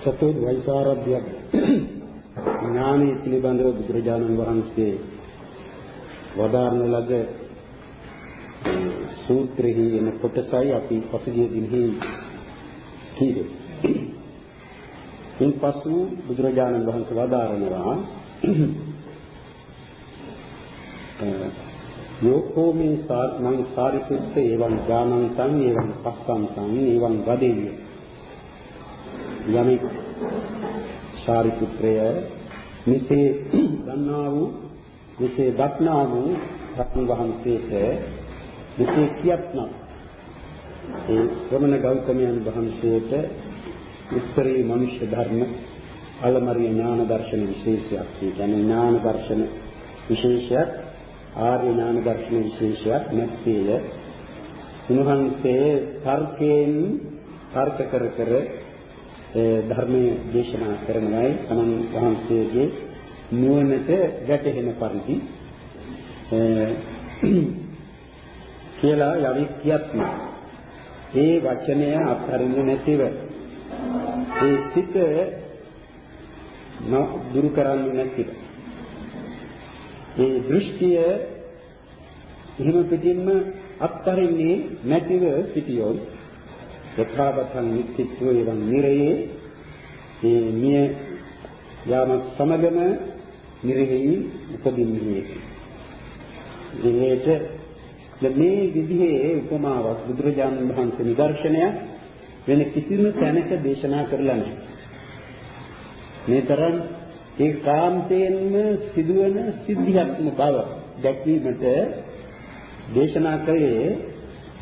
සතෝ වෛසාරභ්‍ය ඥානෙ පිළිබඳව බුදුරජාණන් වහන්සේ වදාරන ලද සූත්‍රෙහි එන කොටසයි අපි පසුගිය දිනෙහි කීවේ. ඉන්පසු බුදුරජාණන් වහන්සේ වදාරනවා යෝකෝ මේ මං සාරිපුත්ත එවං ඥානං එවං පස්සං එවං වදෙය්‍ය යමෙක් සාරිපුත්‍රය මෙසේ ගන්නා වූ මෙසේ දක්නා වූ රත්න වහන්සේට මෙසේ කියත්නම් ඒ ශ්‍රමණ ගෞතමයන් වහන්සේට උත්තරී මනුෂ්‍ය ධර්ම අලමරිය ඥාන දර්ශන විශේෂයක් කියන්නේ ඥාන දර්ශන විශේෂයක් ආර්ය ඥාන දර්ශන විශේෂයක් නැත්තේය. උන්වහන්සේ තර්කයෙන් තර්ක කර කර ධර්මයේ දේශනා කරනවායි තමන් වහන්සේගේ නුවණට වැටහෙන පරිදි කියලා යවික් කියත්ම ඒ වචනය අත්හරින්නේ නැතිව ඒ සිත දුරු කරන්නේ නැතිව. ඒ දෘෂ්ටිය එහෙම පිටින්ම අත්හරින්නේ නැතිව සිටියොත් යථාවතං නිත්‍යත්වෝ එවං නිරයේ ඒ නිය යාමත් සමගම නිරෙහි උපදින්නේ ඒකට මේ විදිහේ උපමාවක් බුදුරජාණන් වහන්සේ නිදර්ශනය වෙන කිසිම තැනක දේශනා කරලා නැහැ. මේ තරම් ඒ කාන්තයෙන්ම සිදුවන සිද්ධියක්ම බව දැක්වීමට දේශනා කළේ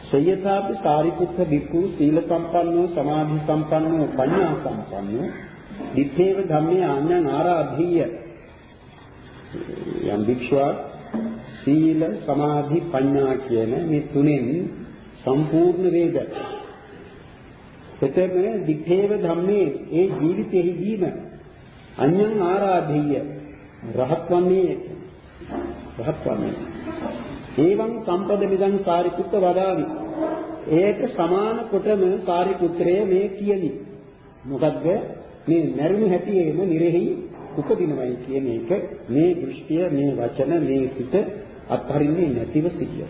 සයථාපි සාරිපුත්ත බික්ඛු සීල සම්පන්නෝ සමාධි සම්පන්නෝ පඤ්ඤා සම්පන්නෝ දිත්තේව ධම්මේ ආඥාන ආරාධීය. යම් භික්ෂුවක් සීල සමාධි ප්‍රඥා කියන මේ තුනෙන් සම්පූර්ණ වේද? එතෙම දිත්තේව ධම්මේ ඒ ජීවිතෙහිදීම අඤ්ඤං ආරාධීය. රහත් වන්නේ රහත් වන්නේ ඒවං සම්පද මිදං සාරිපුත්ත වදාවි. ඒක සමාන කොටම සාරිපුත්‍රය මේ කියනි. මොකද්ද? මේ මරුණු හැටියේම නිරෙහි උපදිනවයි කියන එක මේ දෘෂ්ටිය මේ වචන මේ සිත අත්හරින්නේ නැතිව සිටිය.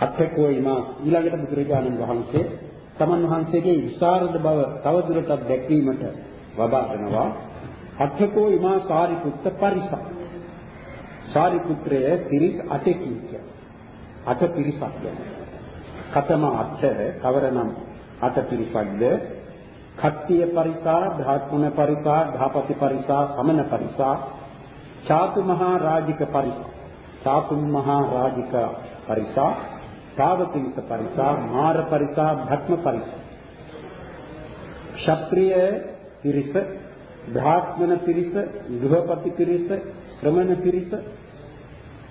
අත්කෝයිමා ඊළඟට බුදුරජාණන් වහන්සේ තමන් වහන්සේගේ විසරද බව තවදුරටත් දැක්වීමට වදාරනවා අත්කෝයිමා සාරිපුත්ත පරිසක් සාරිපුත්‍රය පිරිස් අටකී කිය. අට පිරිසක් ගැන. කතම අට කවරනම් අට පිරිසක්ද? කත්තිය පරිසා, ධාතුන පරිසා, ධාපති පරිසා, සමන පරිසා, චාතු මහා රාජික පරිසා, චාතු මහා රාජික පරිසා, සාවතික පරිසා, මාර පරිසා, භක්ම පරිසා. ක්ෂත්‍රිය පිරිස, ධාත්මන පිරිස, ගෘහපති පිරිස, ශ්‍රමණ පිරිස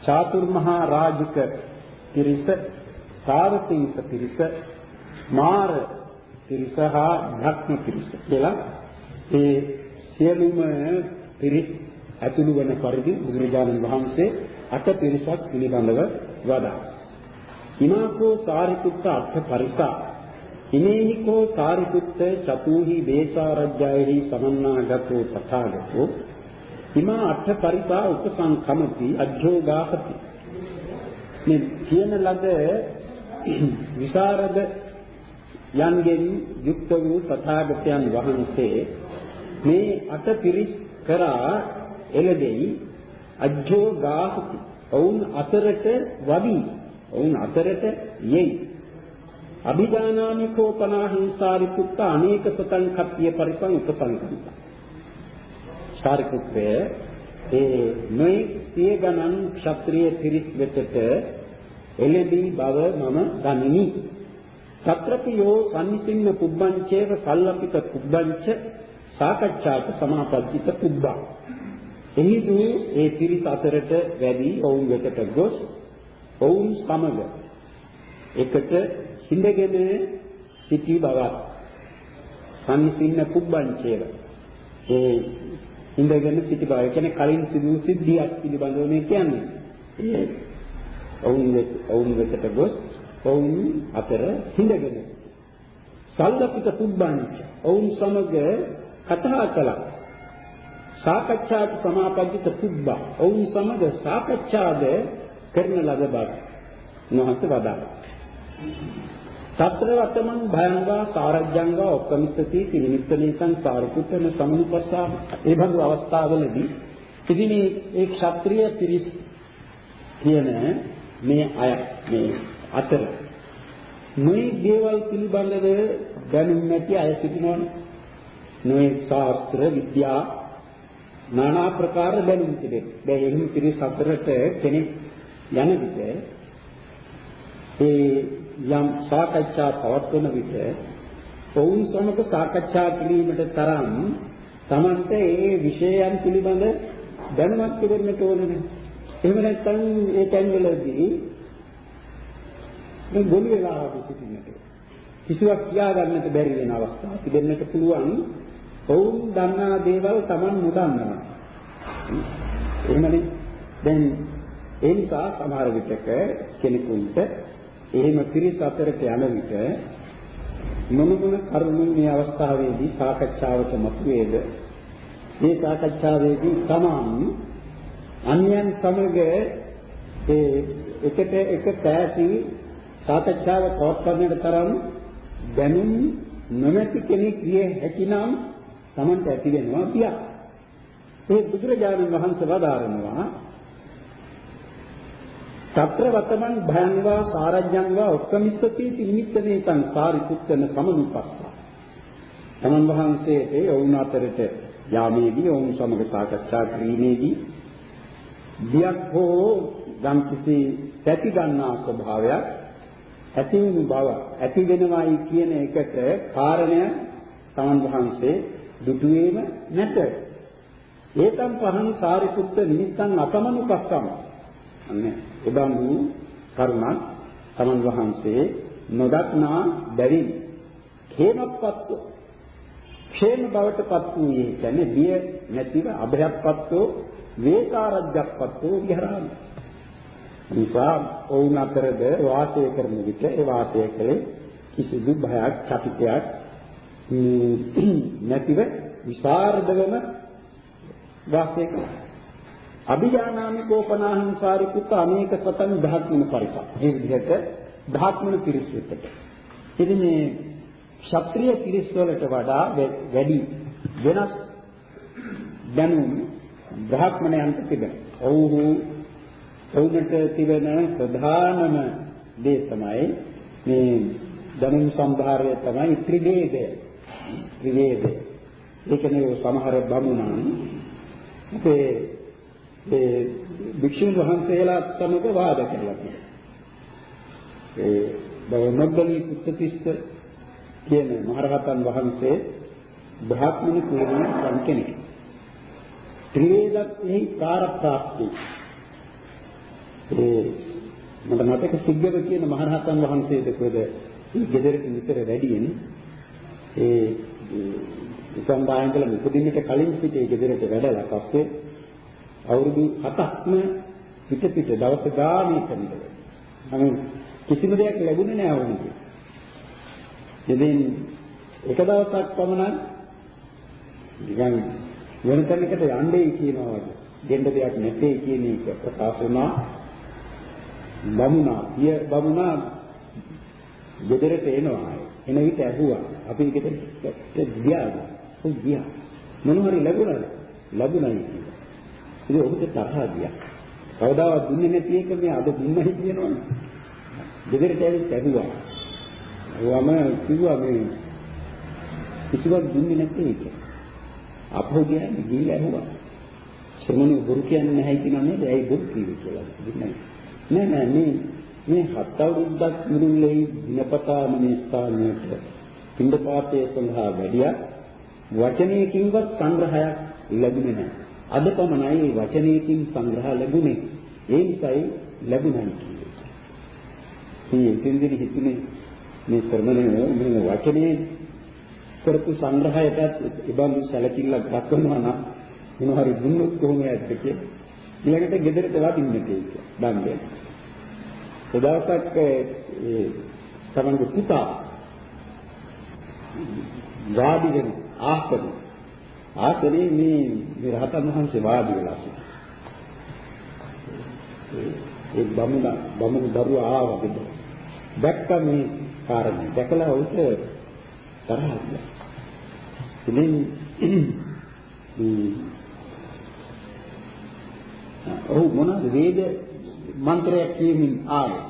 චාතුර්මහා රාජික පිරිස සාරතීස පිරිස මාර පිරිස හා භක්ම පිරිස කියලා ඒ සියලුම පිරිස් ඇතුළු වන පරිදි බුදුරජාණන් වහන්සේ අට පිරිසක් පිළිබඳව වදා. ඉමාකෝ සාරිපුත්ත අර්ථ පරිසා. ඉමේහිකෝ සාරිපුත්ත චතුහි වේසාරජ්‍යයෙහි සමන්නාගතෝ තථාගතෝ. හිමා අට පරිපා උපසංකමති අජ්ජෝගාපති. මේ කියන ලද විසරද යන්ගෙන් යුක්ත වූ තථාගතයන් වහන්සේ මේ අට පිරිස් කරා එළදෙයි අජ්ජෝගාපති. ඔවුන් අතරට වවි. ඔවුන් අතරට යෙයි. අභිදානාමි කෝපනා හිංසාරිපුත්ත අනේක සතං කප්පිය පරිපං උපසංකම්පා. සාරිපුත්‍රය ඒ මේ සිය ගණන් ක්ෂත්‍රීය පිරිස් වෙතට එළදී බව මම දනිමි. සත්‍රපියෝ සම්සින්න පුබ්බංචේව සල්ලපිත පුබ්බංච සාකච්ඡාත සමාපත්තිත පුබ්බා. එහිදී ඒ පිරිස් අතරට වැඩි ඔවුන් වෙතට ගොස් ඔවුන් සමග එකට හිඳගෙන සිටි බවත් සම්සින්න පුබ්බංචේව ඒ ඉඳගෙන සිටි බව. ඒ කියන්නේ කලින් සිදු සිද්ධියක් පිළිබඳව මේ කියන්නේ. ඒ ඔවුන් ඔවුන් වෙතට ගොස් ඔවුන් අතර හිඳගෙන සල්ලපිත පුබ්බංච ඔවුන් සමග කතා කළා. සාකච්ඡාට සමාපජිත පුබ්බා ඔවුන් සමග සාකච්ඡාද කරන ලද බව නොහත වදාළා. తత్ర వతమං භයංගා කාර්යංගා ඔක්කමිත්තති කිනිමිත්ත නිසං කාර්යකුත්තන සමුපස්සා ඒ බඳු අවස්ථාවලදී ඉතින් මේ ක්ෂත්‍රීය පිරිස් කියන මේ අය මේ අතර මේ දේවල් පිළිබඳව දැනුම් නැති අය සිටිනවනේ මේ ශාස්ත්‍ර විද්‍යා নানা ප්‍රකාර දැනුම් තිබේ. දැන් එහි පිරිස් අතරට කෙනෙක් යන විට ඒ යම් සාකච්ඡා පවත්වන විට ඔවුන් සමග සාකච්ඡා කිරීමට තරම් Tamante ඒ විෂයයන් පිළිබඳ දැනුමක් තිබෙන්නට ඕනේ. එහෙම නැත්නම් ඒ තැන්වලදී මේ ගොනු වෙලා සිටින්නට කිසිවක් කියා ගන්නට බැරි වෙන අවස්ථා තිබෙන්නට පුළුවන්. ඔවුන් දන්නා දේවල් Taman නොදන්නවා. එහෙමනේ දැන් ඒ නිසා සමහර විටක කෙනෙකුට එහෙම පිරිස අතරට යන විට මොන මොන කරුණු මේ අවස්ථාවේදී සාකච්ඡාවට මතුවේද මේ සාකච්ඡාවේදී තමන් අන්‍යයන් සමග ඒ එකට එක පැති සාකච්ඡාව පවත්වන්නට තරම් දැනුම් නොමැති කෙනෙක් විය හැකිනම් තමන්ට ඇති වෙනවා බියක්. ඒ බුදුරජාණන් වහන්සේ වදාරනවා తත්‍ර වතමන් භයංගා සාරජ්‍යංගා ඔක්කමිස්සති නිමිත්තනේ තං සාරිපුත්තන සමනුපස්සා. තමන් වහන්සේට ඔවුන් අතරට යාමේදී ඔවුන් සමග සාකච්ඡා කිරීමේදී බියක් හෝ ගම් කිසි පැති ගන්නා ස්වභාවයක් ඇති වෙන බව ඇති වෙනවායි කියන එකට කාරණය තමන් වහන්සේ දුටුවේම නැත. ඒතම් පහන් සාරිපුත්ත නිමිත්තන් අපමණුපස්සම. අන්නේ එබඳු කරුණක් තමන් වහන්සේ නොදක්නා බැරි හේමපත්ව ക്ഷേම බවටපත් වූයේ කියන්නේ බිය නැතිව අභයප්පත්ව වේකාරජ්ජප්පත්ව විහරාමි. නිසා ඔවුන් අතරද වාසය කරන විට ඒ වාසය කලේ කිසිදු භයක් චකිතයක් නැතිව විසරදවම වාසය කරනවා. අභිජානාමි කෝපනාහංසාරි පුත අනේක සතන් ධාත්මන පරිප. මේ විදිහට ධාත්මන පිරිස් වෙතට. ඉතින් මේ ක්ෂත්‍රීය පිරිස් වලට වඩා වැඩි වෙනස් දැනුම් බ්‍රාහ්මණයන්ට තිබෙනවා. ඔව්හු ඔවුන්ට තිබෙන ප්‍රධානම දේ තමයි මේ දැනුම් සම්භාරය තමයි ත්‍රිවේදය. ත්‍රිවේදය. ඒ කියන්නේ සමහර බමුණන් අපේ ඒ භික්ෂුන් වහන්සේලා සමග වාද කරලා තියෙනවා. ඒ බවනග්ගලී පුත්තිස්ස කියන මහරහතන් වහන්සේ බ්‍රාහ්මණ කුලයෙන් කෙනෙක්. ත්‍රිවේදත්ෙහි කාර්යප්‍රාප්ති. ඒ මට මතක සිග්ගව කියන මහරහතන් වහන්සේද කොහෙද ගෙදරට නිතර වැඩියෙන් ඒ උසම්බායන්කල මුපදින්නට කලින් පිටේ ගෙදරට වැඩලා පස්සේ අවුරුදු 7ක්ම පිට පිට දවස් ගානේ කරනවා. නමුත් කිසිම දෙයක් ලැබුණේ නෑ වුණේ. ඉතින් එක දවසක් පමණ නිකන් වෙන තැනකට යන්නේ කියනවා වගේ. දෙන්න දෙයක් නැtei කියන එක ප්‍රකාශ වුණා. බමුණා, පිය බමුණා ගෙදරට එනවා. එන විට ඇහුවා. අපි ගෙදරට ගියාද? ඔව් ගියා. මොන හරි ලැබුණාද? ලැබුණයි කියලා. ඉතින් ඔහුට තරහ ගියා. කවදාවත් දුන්නේ නැති එක මේ අද දුන්නයි කියනවනේ. ගෙදරට ඇවිත් ඇහුවා. වම කිව්වා මේ කිසිවක් දුන්නේ නැති එක. අපෝ කියන්නේ ගිහිල්ලා ඇහුවා. සමුණු බොරු කියන්නේ නැහැ කියනවා නේද? ඇයි බොරු කිව්වේ කියලා. දුන්නේ නෑ නෑ මේ මේ හත් අවුරුද්දක් මුළුල්ලේ දිනපතාම මේ ස්ථානයට පින්දපාතයේ සඳහා වැඩියා වචනයකින්වත් සංග්‍රහයක් ලැබුණේ නැහැ. අද පමණයි වචනයකින් සංග්‍රහ ලැබුණේ. ඒ නිසායි ලැබුණා කියන්නේ. මේ ඉතින්දිරි හිතුනේ මේ ශ්‍රමණය මේ වචනේ කරපු සංග්‍රහයටත් ඉබඳු සැලකිල්ලක් දක්වනවා නම් මොන හරි දුන්නොත් කොහොම යද්ද කියලා. ඊළඟට ගෙදරට වදින්න කියලා. දන් දෙන්න. එදවසක් ඒ තමන්ගේ පුතා වාඩි වෙන ආසන ආසනේ මේ මේ රහතන් වහන්සේ වාඩි වෙලා ඒ බමුණ බමුණු දරුවා ආවද දැක්ක මේ කාරණේ. දැකලා උට තරහ ගියා. ඉතින් ඔහු මොනවාද වේද මන්ත්‍රයක් කියමින් ආවේ?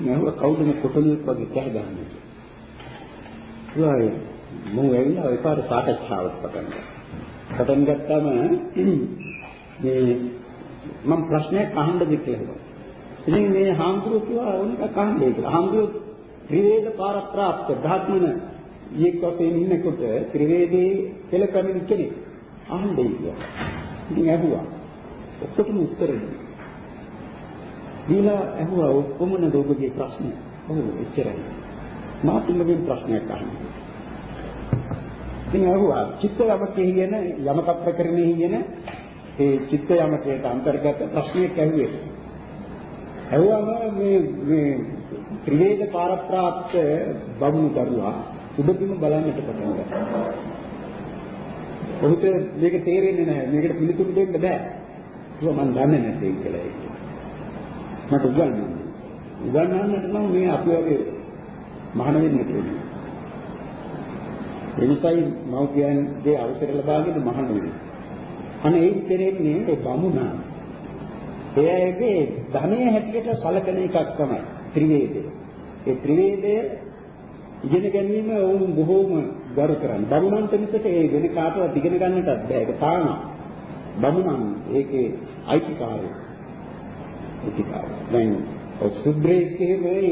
නේව කවුද මේ කොටලියක් වගේ කැහගන්නේ කියලා. මම ඇවිල්ලා ඒ පාර සාකච්ඡාවක් පටන් ගත්තා. පටන් ගත්තාම මේ මම ප්‍රශ්නයක් අහන්නද කියලා. ඉතින් මේ හාමුදුරුවෝ කිව්වා ඕනක අහන්නේ කියලා. හාමුදුරුවෝ ත්‍රිවේද පාරප්‍රාප්ත ධාත්මන යෙක් වශයෙන් ඉන්නකොට ත්‍රිවේදේ කියලා කමින් කෙනෙක් අහන්නේ කියලා. ඉතින් ඇහුවා. ඔක්කොටම උත්තර දුන්නා. දීලා ඇහුවා ඔක්කොම නේද ඔබගේ ප්‍රශ්නේ? ඔව් එච්චරයි. මා තුමගෙන් ප්‍රශ්නයක් අහන්න. ඉතින් ඇහුවා චිත්ත යමකේ කියන යමක ප්‍රකරණේ කියන ඒ චිත්ත යමකේට අන්තර්ගත ප්‍රශ්නයක් ඇහුවේ. ඇහුවම මේ මේ ත්‍රිවේද පාරප්‍රාප්ත බමුණු දරුවා උඩින්ම බලන්නට පටන් ගත්තා. ඔහුට මේක තේරෙන්නේ නැහැ. මේකට පිළිතුරු දෙන්න බෑ. ඒක මම දන්නේ නැtei කියලා ඒක. මට උගන්වන්න. උගන්වන්නට නම් මේ අපි වගේ මහාන වෙන්න ඕනේ. එනිසායි මව්පියන්ගේ අවසර ලබාගෙන මහාන වෙන්නේ. අනේ ඒ දෙරෙන්නේ ඒ බමුණා. එයාගේ ධනය හැටියට සලකන එකක් තමයි ත්‍රිවේදය. ඒ ත්‍රිවේදය ඉගෙන ගැනීම වුන් බොහෝම ගරු කරන්නේ. බමුණන්ට මිසක ඒ වෙන කාටවත් ඉගෙන ගන්නටත් බෑ. ඒක තාම බමුණන් ඒකේ අයිතිකාරය. අයිතිකාරය. දැන් ඔය සුද්‍රේකේ මේ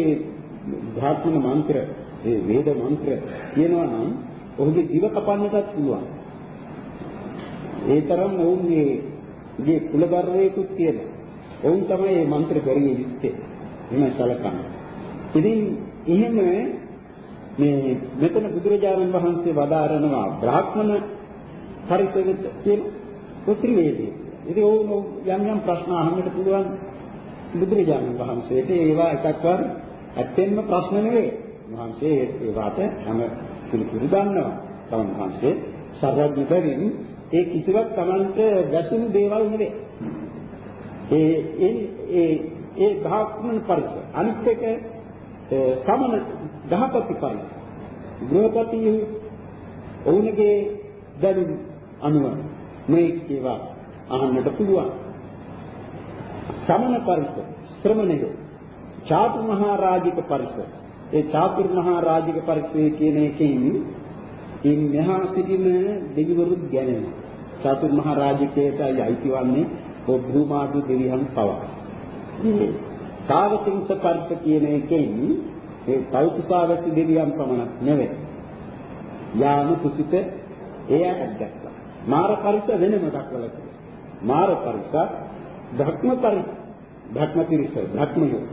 ධාතුන මන්ත්‍ර, ඒ වේද මන්ත්‍ර කියනවා නම් ඔහුගේ දිව කපන්නටත් පුළුවන්. ඒ තරම් ඔවුන්ගේ මේ කුලගර්වයකුත් තියෙනවා. ඔවුන් තමයි මේ මන්ත්‍ර කරේ යුත්තේ. එහෙම සැලකන්නේ. ඉතින් එහෙම මේ මෙතන බුදුරජාණන් වහන්සේ වදාරනවා බ්‍රාහ්මණ පරිපෙවිත කියන ත්‍රිවේදී. ඉතින් ඕන යම් යම් ප්‍රශ්න අහන්නට පුළුවන් බුදුරජාණන් වහන්සේට ඒවා එකක්වත් ඇත්තෙන්ම ප්‍රශ්න නෙවෙයි. වහන්සේ ඒවට හැම පිළිතුරු ගන්නවා. තමන් වහන්සේ සර්වඥ බැවින් ඒ කිසිවක් Tamanට වැසුණු දේවල් නෙවෙයි. ඒ ඒ ඒ ඒ භාක්මන පරිස අනිත් එක සමන දහපති පරිස ගෘහපති ඔවුන්ගේ දැනුම් අනුව මේ ඒවා අහන්නට පුළුවන්. සමන පරිස ශ්‍රමණයෝ චාතු මහා රාජික පරිස ඒ චාතුර් මහා රාජික පරිසය කියන එකෙන් ඉන් මෙහා සිටින දෙවිවරුත් ගැනෙන චාතුර් මහා රාජිකයට අයිතිවන්නේ ඔබ භූමාදු දෙවියන් පවා. මේ තාවතිංස පරිස කියන එකෙන් ඒ තෞතිසාවති දෙවියන් පමණක් නෙවෙයි. යාම කුසිත එය අද්දක්වා. මාර පරිස වෙනම දක්වලා තියෙනවා. මාර පරිස ධක්ම පරිස ධක්ම පිරිස ධක්මයෝ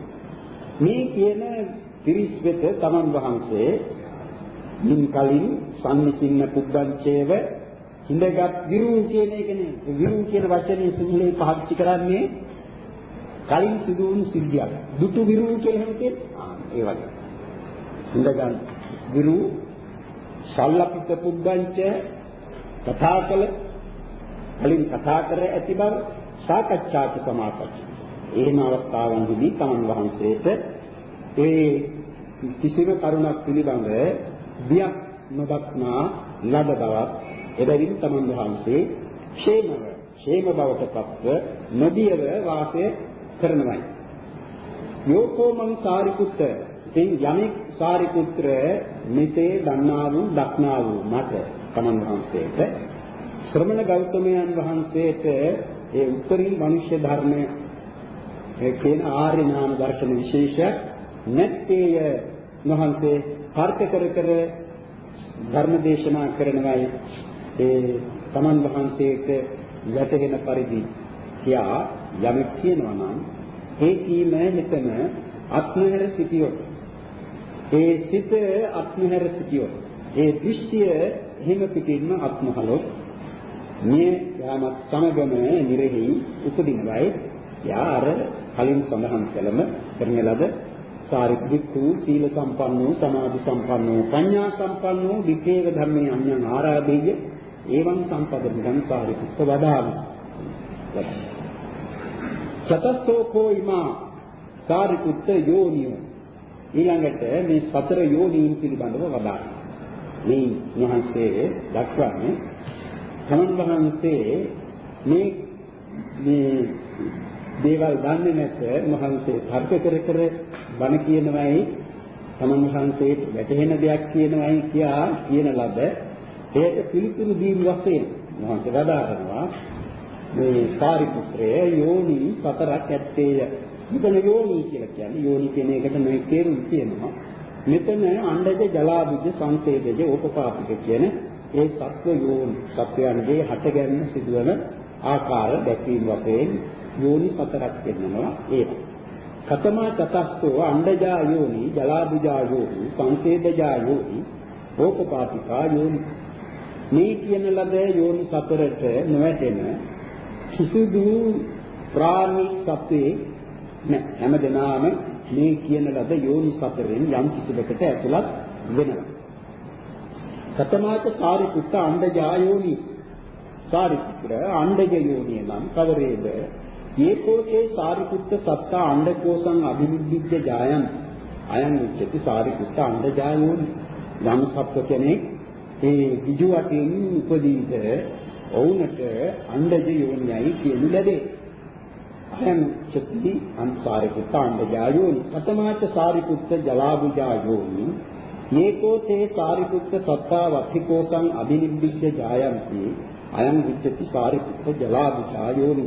මේ කියන පිරිස් වෙත තමන් වහන්සේ මින් කලින් සම්නිසින්න පුබ්බංචේව ඉඳගත් විරු කියන එකනේ විරු කියන වචනේ සිංහලේ පාවිච්චි කරන්නේ කලින් සිදු වුණු සිද්ධියක්. දුටු විරු කියලා එහෙම තියෙනවා ඒ වගේ. ඉඳගත් විරු සල්ලපිත පුබ්බංච කතා කළ කලින් කතා කර ඇති බව සාකච්ඡාට සමාපatti එහෙම අවස්ථාවන්හිදී තමන් වහන්සේට ඒ කිසිම කරුණක් පිළිබඳ බියක් නොදක්නා ලද බවක් එබැවින් තමන් වහන්සේ ෂේමව ෂේම බවට පත්ව නොදියව වාසය කරනවායි. යෝකෝ මං සාරිපුත්ත. ඉතින් යමෙක් සාරිපුත්‍ර මෙසේ දන්නා වූ දක්නා වූ මට තමන් වහන්සේට ශ්‍රමණ ගෞතමයන් වහන්සේට ඒ උත්තරීන් මිනිස් ධර්මයේ කියන ආර්ය නාම දර්ශන විශේෂයක් නැත්තේය? මහන්සේ තර්ක කර කර ධර්ම දේශනා කරනවායි. ඒ තමන් වහන්සේට වැටහෙන පරිදි කියා යමෙක් කියනවා නම් ඒ කීම මෙතන අත්මහැර සිටියොත් ඒ සිත අත්මහැර සිටියොත් ඒ දෘෂ්ටිය හිම පිටින්ම අත්මහලොත් මේ යාමත් සමගම නිරෙහි උපදිනවයි. යා අර කලින් සඳහන් කළම කරන ලද සාරිපුත්තු සීල සම්පන්නෝ සමාධි සම්පන්නෝ ප්‍රඥා සම්පන්නෝ විකේක ධම්මේ අඤ්ඤං ආරාධේය. එවං සම්පදමිදං සාරිපුත්ත වදාමි. චතස්සෝකෝ ඉමා සාරිපුත්ත යෝනියෝ. ඊළඟට මේ සතර යෝනීන් පිළිබඳව වදාළා මේ මහන්සේ දක්වන්නේ තමන් වහන්සේ මේ මේ දේවල් දන්නේ නැත මහන්සේ තර්ක කර කර බණ කියනවායි තමන් වහන්සේට වැටහෙන දෙයක් කියනවායි කියා කියන ලද ඒකට පිළිතුරු දීම වශයෙන් මහන්සේ වදාරනවා මේ සාරිපුත්‍රය යෝනි සතරක් ඇත්තේය. මෙතන යෝනි කියලා කියන්නේ යෝනි කියන එකට මේ තේරුම් තියෙනවා. මෙතන අණ්ඩජ ජලාබුජ සංසේදජ උපපාපික කියන ඒ සත්ව යෝනි සත්වයන්ගේ හටගැන්ම සිදුවන ආකාර දැක්වීම වශයෙන් යෝනි හතරක් වෙනවා ඒක. කතමා තතස්සෝ අණ්ඩජා යෝනි ජලාබුජා යෝනි සංසේදජා යෝනි ඕපපාතිකා යෝනි මේ කියන ලද යෝනි හතරට නොවැටෙන කිසිදු ප්‍රාණි සත්වේ නැ හැමදෙනාම මේ කියන ලද යෝනි හතරෙන් යම් කිසිවකට ඇතුළත් වෙනවා. කතමාච සාරිපුත්ත අණ්ඩජා යෝනි සාරිපුත්‍ර අණ්ඩජ යෝනිය නම් කවරේද? ඒකෝචේ සාරිපුත්ත සත්තා අණ්ඩකෝසං අභිනිබ්බිජ්ජ ජායන්. අයං උච්චති සාරිපුත්ත අණ්ඩජා යෝනි යම් සත්ව කෙනෙක් ඒ විජු වටින් උපදීද ඔවුන්ට අණ්ඩජ යෝනියයි කියනු ලැබේ. අයං චති අන්සාරිපුත්ත අණ්ඩජා යෝනි පතමාච සාරිපුත්ත ජලාබුජා යෝනි මේකෝ තේ සාරිපුත්ත සත්තා වත්තිකෝසං අභිනිබ්බිජ්ජ ජායන්ති. අයං විච්ඡති සාරිපුත්ත ජලාබුජා යෝනි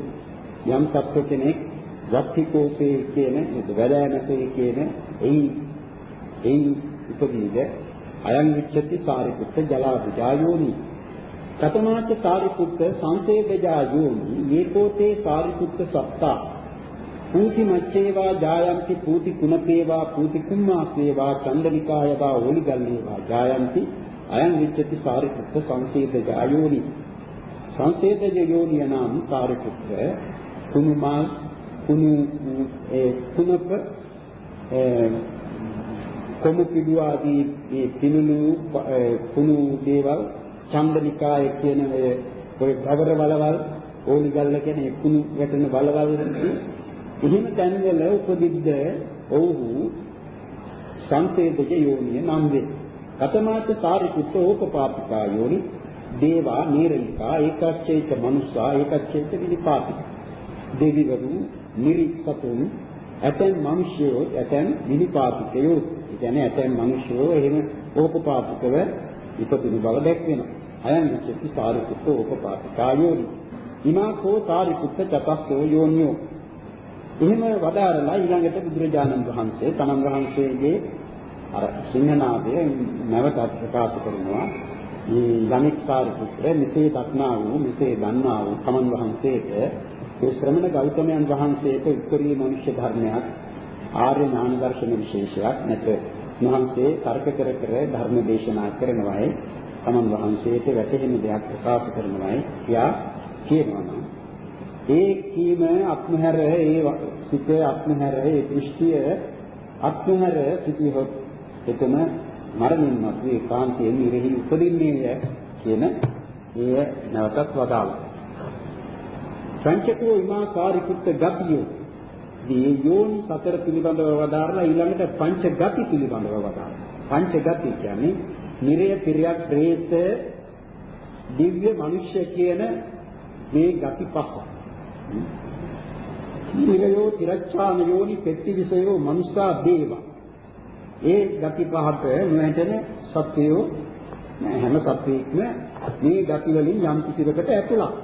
යම් සත්ව කෙනෙක් වත්තිකෝසේ කියන වැදෑමසේ කියන එයි එයි උපදීද? අයං විච්ඡති සාරිපුත්ත ජලාබුජා යෝනි. කතමාච සාරිපුත්ත සංසේදජා යෝනි. මේකෝතේ සාරිපුත්ත සත්තා. පූති මච්චේවා ජායන්ති පූති කුණපේවා පූති කුම්මාසේවා චන්දනිකායවා ඕලිගල්ලේවා ජායන්ති. අයං විච්ඡති සාරිපුත්ත සංසේදජා යෝනි. සංසේදජ යෝනිය නම් සාරිපුත්ත. කුණුමල් කුණු ඒ කුණප කොමු පිළි ආදී මේ පිළිලු කුණු දේවල් චන්දනිකාය කියන ඔය ඔය භවර වලවල් ඕලිගල්ල කියන්නේ කුණු වැටෙන වලවල් එහෙම තැන්වල උපදිද්ද ඔව්හු සංසේදජ යෝනිය නම් වේ. කතමාත සාරිපුත්ත ඕපපාපිකා යෝනි දේවා නීරලිකා ඒකච්චේත මනුස්සා ඒකච්චේත විනිපාතික. දෙවිවරු නිරික්සතුන් ඇතැම් මිනිස්යෝ ඇතැම් විනිපාතිකයෝ කියන්නේ ඇතැම් මිනිස්යෝ එහෙම ඕපපාපිකව ඉපදුණු බව දැක්වෙනවා. අයං විච්චති සාරිපුත්ත ඕපපාපිකා යෝනි. ඉමාකෝ සාරිපුත්ත චතස්සෝ යෝනියෝ. එහෙම වදාරලා ඊළඟට බුදුරජාණන් වහන්සේ තමන් වහන්සේගේ අර සිංහනාදය නැවතත් ප්‍රකාශ කරනවා. මේ යමික් සාරිපුත්‍ර මෙසේ දක්නා වූ මෙසේ දන්නා වූ තමන් වහන්සේට ඒ ශ්‍රමණ ගෞතමයන් වහන්සේට උත්තරීය මනුෂ්‍ය ධර්මයක් ආර්ය ඥාන දර්ශන විශේෂයක් නැත. මහන්සේ තර්ක කර කර ධර්ම දේශනා කරනවායි තමන් වහන්සේට වැටහෙන දෙයක් ප්‍රකාශ කරනවායි කියා කියනවා. ඒ කීම අත්මහැර ඒ සිත අත්මහැර ඒ දෘෂ්ටිය අත්මහැර සිටියොත් එතන මරණින් මතු ඒකාන්තයෙන් ඉරෙහි උපදින්නේය කියන එය නැවතත් වදාළා. සංචකෝ ඉමා කාරිකුත්ත ගතියෝ දී යෝනි සතර පිළිබඳව වදාරලා ඊළඟට පංච ගති පිළිබඳව වදාරනවා. පංච ගති කියන්නේ නිරය පිරියක් പ്രേත දිව්‍ය මනුෂ්‍ය කියන මේ ගති පහ. නිරයෝ තිරච්ඡාන යෝනි පෙත්ති විසයෝ මනුෂ්‍යා දේවා. ඒ ගති පහට නොහැටෙන සත්වයෝ හැම සත්වෙක්ම මේ ගති වලින් යම් කිසිවකට ඇතුළත්.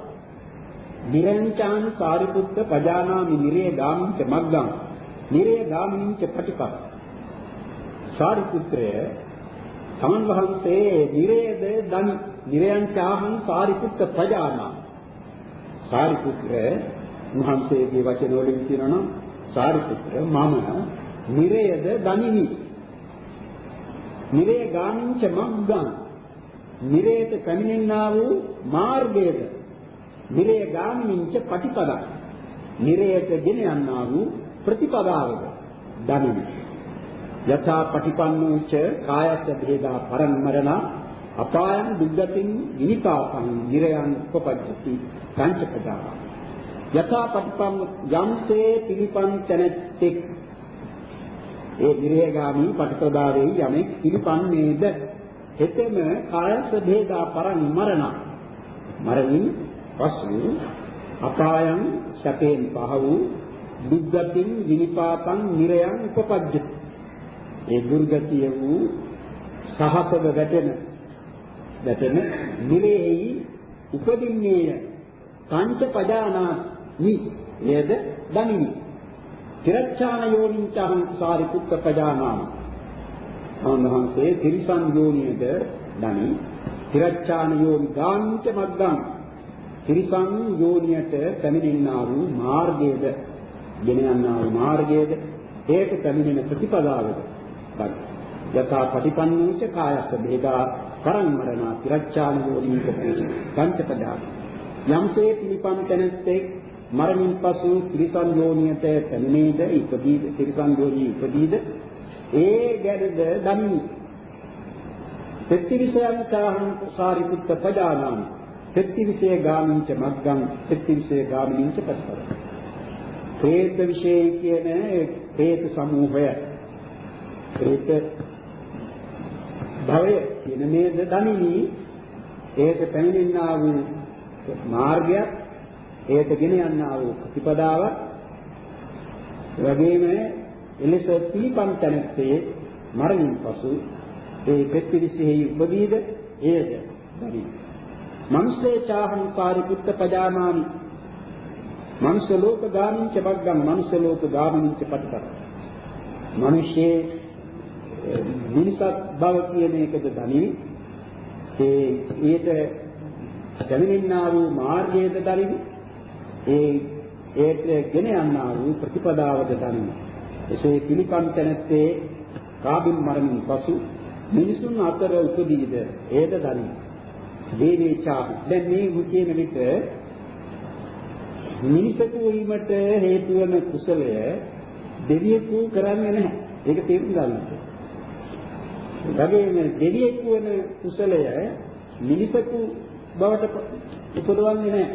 නිරංචාන් සාරිපුත්ත පජානාමි නිරේ ගාමින්ච මග්ගං. නිරේ ගාමින්ච ප්‍රතිපද සාරිපුත්‍රය තමන් වහන්සේ නිරේද දන්. නිරයන්චාහං සාරිපුත්ත පජානා. සාරිපුත්‍ර මහන්සේගේ වචන වලින් කියනවා සාරිපුත්‍ර මම නිරේද දනිමි. නිරේ ගාමින්ච මග්ගං. නිරේත පැමිණෙන්නා වූ මාර්ගයද නිරය ගාමිනින්ච පටිපදා. නිරයට ගෙන යන්නා වූ ප්‍රතිපදාවද දනිමි. යථා පටිපන්නෝච කායස්ස භේදා පරම්මරණ අපායන් දුග්ගතින් විනිපාතං නිරයන් උපපජ්ජති පංචපදා යථා පටිපන්න යම්සේ පිළිපන් තැනෙත්තෙක් ඒ නිරයගාමි පටිපදාවේ යමෙක් පිළිපන්නේද හෙතෙම කායස්ස භේදා පරම්මරණ මරණින් පසු අපායන් සැපෙන් පහ වූ දුග්ගතින් විනිපාතං නිරයන් උපපජ්ජති. ඒ දුර්ගතිය වූ සහපව වැටෙන වැටෙන නිරේහි උපදින්නේය. පංච පජානාති. නේද දමිනි තිරච්ඡාන යෝනිචං සාරිපුත්ත පජානාම. අවන්හන්සේ තිරිසන් යෝනියද දනි. තිරච්ඡාන යෝනි ගාන්ත මග්ගං. තිරිසන් යෝනියට පැමිණෙන්නා වූ මාර්ගයේද? ගෙන යන්නා වූ මාර්ගයේද? ඒක පැමිණෙන ප්‍රතිපදාවද? යථා පටිපන්නෝච කායස්ස බේදා කරං මරණා තිරච්ඡාන යෝනික පංචපදා. යම්සේ පිළිපන් තැනැත්තේ මරණින් පසු තිරිසන් යෝනියට පැමිණේද ඉපදීද තිරිසන් යෝනිය ඉපදීද? ඒ ගැරද දමි පෙත්තිවිසයන් තාහං සාරිපුත්ත සෙත්ති විෂය ගාමින්ච මග්ගං සෙත්ති විෂය ගාමින්ච පත්තර. ප්‍රේත විෂය කියන ප්‍රේත සමූහය. ප්‍රේත භවය කියන මේ දනිනි ඒක පැමිණෙන්නා වූ මාර්ගයක් ඒකට ගෙන යන්නා වූ ප්‍රතිපදාව වගේම එලෙස තීපන් තැනත්තේ මරණින් පසු ඒ පෙත්තිරිසෙහි උපදීද? එයද දනිනි මනුස්සේ චාහං පාරිපුත්ත පජානාමි මනුෂ්‍ය ලෝක ගාමින්ච බග්ගම් මනුෂ්‍ය ලෝක ගාමින්ච පටිපද. මිනිස්සේ මිනිසත් බව කියන එකද දනි. ඒ ඊට දැනෙන්නා වූ මාර්ගයේද දනි. ඒ ඒට ගෙන යන්නා වූ ප්‍රතිපදාවද දනි. එසේ පිළිපන් තැනැත්තේ කාබින් මරණින් පසු මිනිසුන් අතර උපදීද ඒද දනි. දේවේචා දැන් මේ කියන විට මිනිසෙකු වීමට හේතු වන කුසලය දෙවියෙකු කරන්නේ නැහැ. ඒක තේරුම් ගන්න ඕනේ. වගේම දෙවියෙකු වන කුසලය මිනිසෙකු බවට උපදවන්නේ නැහැ.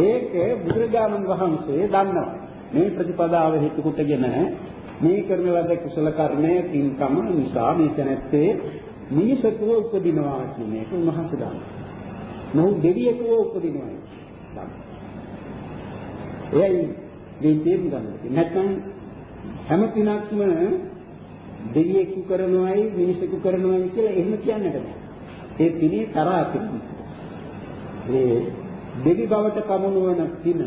ඒක බුදුරජාණන් වහන්සේ දන්නවා. මේ ප්‍රතිපදාව හේතු කොටගෙන මේ කරන ලද කුසල කර්මයේ පින්කම නිසා මේ තැනැත්තේ මිනිසෙකුව උපදිනවා කියන එක උන්වහන්සේ දන්නවා. මොහු දෙවියෙකුව උපදිනවා. එයයි මේ තේරුම් ගන්න. නැත්නම් හැම පිනක්ම දෙවියෙකු කරනවායි මිනිසෙකු කරනවායි කියලා එහෙම කියන්නට බෑ. ඒ පිනේ තරහා ඒ දෙවි බවට පමුණුවන පින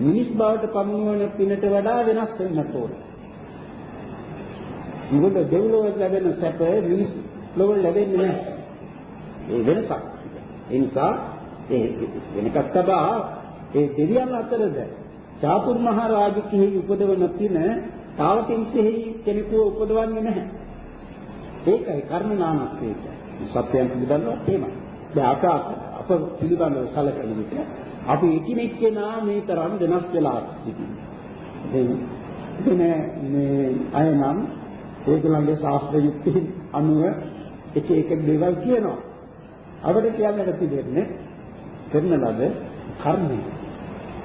මිනිස් බවට පමුණුවන පිනට වඩා වෙනස් වෙන්නට ඕන. මොකද දෙවිලොව ලැබෙන සැප මිනිස් ලොව ලැබෙන්නේ නැහැ. ඒ වෙනසක්. ඒ නිසා ඒ වෙනකක් තබා ඒ දෙවියන් අතරද චාතුර්මහා රාජකෙහි උපදවන පින තාවතින්සෙහි කෙනෙකු උපදවන්නේ නැහැ. ඒකයි කර්ම නාමත්වය. සත්‍යයන් පිළිබඳව එහෙමයි. දැන් අප අප පිළිබඳව සැලකෙන විට අපි එකිනෙක කෙනා මේ තරම් වෙනස් වෙලා සිටිනවා. ඉතින් මේ අය නම් ඒගොල්ලන්ගේ ශාස්ත්‍ර යුක්ති අනුව එක එක දේවල් කියනවා. අපිට කියන්නට තිබෙන්නේ කරන ලද කර්මය.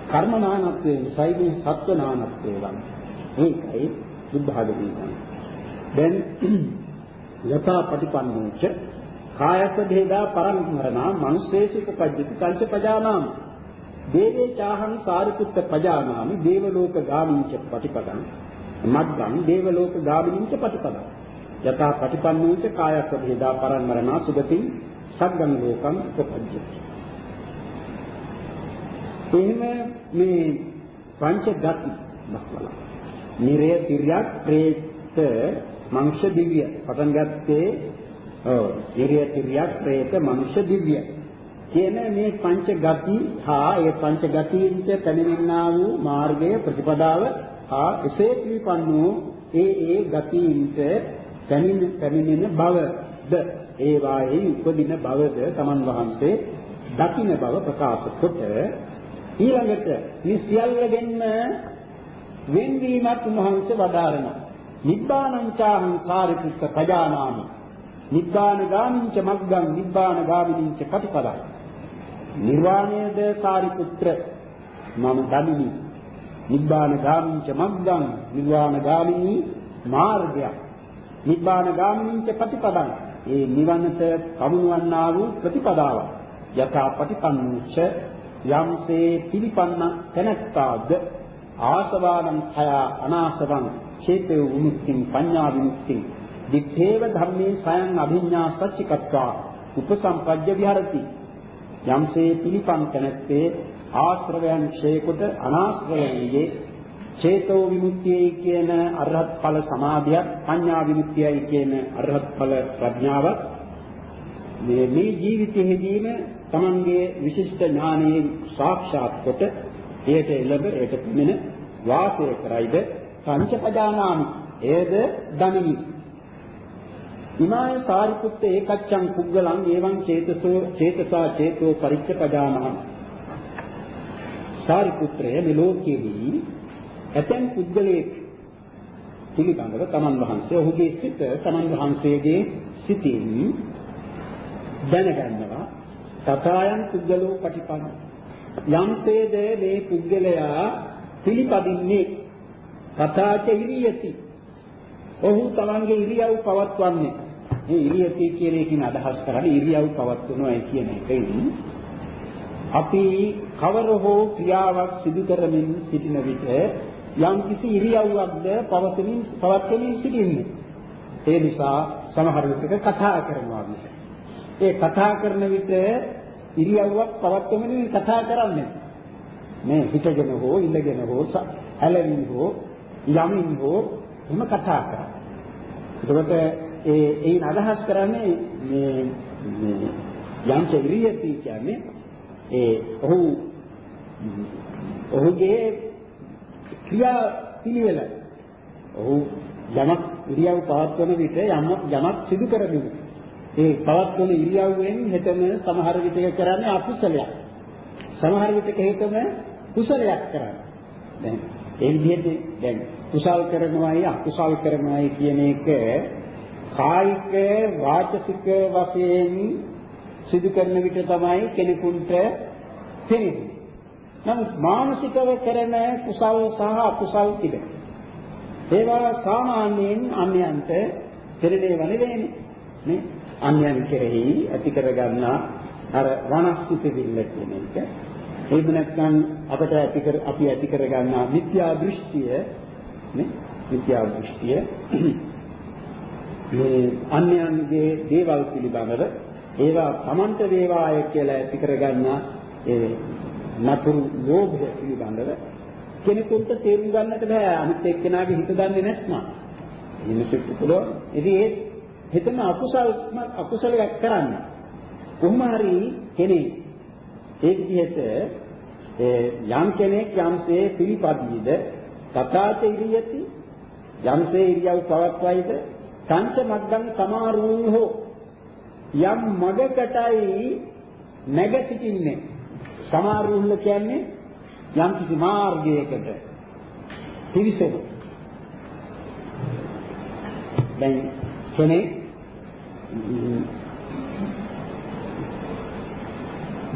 කර්ම නානත්වයේ සයිදී සත්ව නානත්වයේ වන්නේ. මේකයි බුද්ධ ආගමේ කියන්නේ. දැන් යථා පටිපන්නෝච කායස භේදා පරම්පරණා මනුස්සේසු උපජ්ජති කල්ච පජානාම දේවේ චාහං සාරිපුත්ත පජානාමි දේව ලෝක ගාමීච පටිපදං මග්ගං දේව ලෝක ගාමීච පටිපදං යතා පටිපන්නෝච කායස්ස බෙදා පරම්මරණා සුගති සග්ගම් ලෝකම් උපපජ්ජති. එහෙම මේ පංච ගති බක්වල. නිරය, තිරියක්, ප්‍රේත, මංෂ දිව්‍ය පටන් ගත්තේ ඔව් නිරය, තිරියක්, ප්‍රේත, මංෂ දිව්‍ය කියන මේ පංච ගති හා ඒ පංච ගතියින්ට පැනවෙන්නා වූ මාර්ගය ප්‍රතිපදාව හා එසේ පිළිපන්නෝ ඒ ඒ ගතියින්ට පැමිණෙන බවද? ඒ වායේ උපදින බවද තමන් වහන්සේ දකින්න බව ප්‍රකාශ කොට ඊළඟට මේ සියල්ලගෙන්ම වෙන්වීමත් උන්වහන්සේ වදාරනවා. නිබ්බානං චාහං සාරිපුත්ත පජානාමි. නිබ්බාන ගාමින්ච මග්ගං නිබ්බාන ගාමිනින්ච පටිපදං. නිර්වාණයද සාරිපුත්‍ර? මම දනිමි. නිබ්බාන ගාමින්ච මග්ගං නිර්වාණ ගාමිනී මාර්ගය නිබ්බාන ගාමිනින්ච ප්‍රතිපදං ඒ නිවනට පමුණවන්නා වූ ප්‍රතිපදාව. යථා ප්‍රතිපන්නුච්ච යම්සේ පිළිපන්න තැනැත්තාද? ආසවානං khය අනාසවං චේතේ විමුක්තිං පඤ්ඤා විමුක්තිං. දිත්තේව ධම්මේ සයන් අභිඤ්ඤා සච්චිකත්වා උපසම්පජ්ජ විහරති. යම්සේ පිළිපන් තැනැත්තේ ආශ්‍රවයන් ඡේකොට අනාශ්‍රවයේ චේතෝ විමුක්තියයි කියන අරහත් ඵල සමාධියක් පඤ්ඤා විමුක්තියයි කියන අරහත් ඵල ප්‍රඥාවක්. මේ මේ ජීවිතයේදීම තමන්ගේ විශිෂ්ට ඥානයෙන් සාක්ෂාත් කොට එයට එළඹ ඒට පිමෙන වාසය කරයිද? පංචපදානාමි. එයද දනිමි. ඉමාය සාරිපුත්ත ඒකච්ඡං කුග්ගලං එවං චේතසෝ චේතසා චේතෝ පරිච්ඡපදානහම් සාරිපුත්‍රය මේ ලෝකයේදී ඇතැම් පුද්ගලයෙක් පිළිබඳව තමන් වහන්සේ ඔහුගේ සිත තමන් වහන්සේගේ සිතින් දැනගන්නවා. තථායන් පුද්ගලෝ පටිපන්න යම්සේද මේ පුද්ගලයා පිළිපදින්නේ? කතාච ඉරියති. ඔහු තමන්ගේ ඉරියව් පවත්වන්නේ. මේ ඉරියති කියන එකකින් අදහස් කරන්නේ ඉරියව් පවත්වනවා කියන එකෙන් අපි කවර හෝ ක්‍රියාවක් සිදු කරමින් සිටින විට යම් කිසි ඉරියව්වක්ද පවතිමින් පවත්වමින් සිටින්නේ. ඒ නිසා සමහර විටක කතා කරනවා මිස. ඒ කතා කරන විට ඉරියව්වක් පවත්වමින් කතා කරන්නේ. මේ හිතගෙන හෝ ඉඳගෙන හෝ ඇලමින් හෝ යමින් හෝ එහෙම කතා කරා. එතකොට ඒ ඒන අදහස් කරන්නේ මේ මේ යම් ඉරියති කියන්නේ ඒ ඔහු ඔහුගේ ක්‍රියා පිළිවෙල. ඔහු යමක් ඉරියව් පවත්වන විට යමක් යමක් සිදු කරමින් ඒ පවත්වන ඉරියව්වෙන් හෙතන සමහර විටක කරන්නේ අකුසලයක්. සමහර විටක හෙතන කුසලයක් කරන්නේ. දැන් ඒ විදිහට දැන් කුසල් කරනවායි අකුසල් කරනවායි කියන එක කායික වාචසික වශයෙන් සිදු කරන විට තමයි කෙනෙකුට තේරෙන්නේ. නමුත් මානසිකව කරන කුසල් සහ අකුසල් තිබෙනවා. ඒවා සාමාන්‍යයෙන් අන්‍යයන්ට පෙරදේව නෙවෙයිනේ. නේ? අන්‍යයන් කෙරෙහි ඇති කරගන්නා අර වනස්සිත දෙල්ල කියන එක. එහෙම නැත්නම් අපට ඇති කර අපි ඇති කරගන්නා මිත්‍යා දෘෂ්ටිය නේ? මිත්‍යා දෘෂ්ටිය මේ අන්‍යයන්ගේ දේවල් පිළිබඳව ඒවා Tamanට වේවාය කියලා ඇති කරගන්නා ඒ නතුරු ලෝභය පිළිබඳව කෙනෙකුට තේරුම් ගන්නට බෑ අනිත් එක්කෙනාගේ හිත දන්නේ නැත්නම්. මිනිසෙක් උපදව. ඉතින් ඒ හිතන අකුසල අකුසලයක් කරන්න. කොහොම හරි කෙනෙක් ඒ විදිහට යම් කෙනෙක් යම්සේ පිළිපදීද තථාච ඉරියති යම්සේ ඉරියව් පවත්වයිද සංච මග්ගං සමාරූහෝ යම් මගකටයි නැග සිටින්නේ සමාරුල්ල කියන්නේ යම් කිසි මාර්ගයකට පිවිසෙන. දැන් කෙනෙක්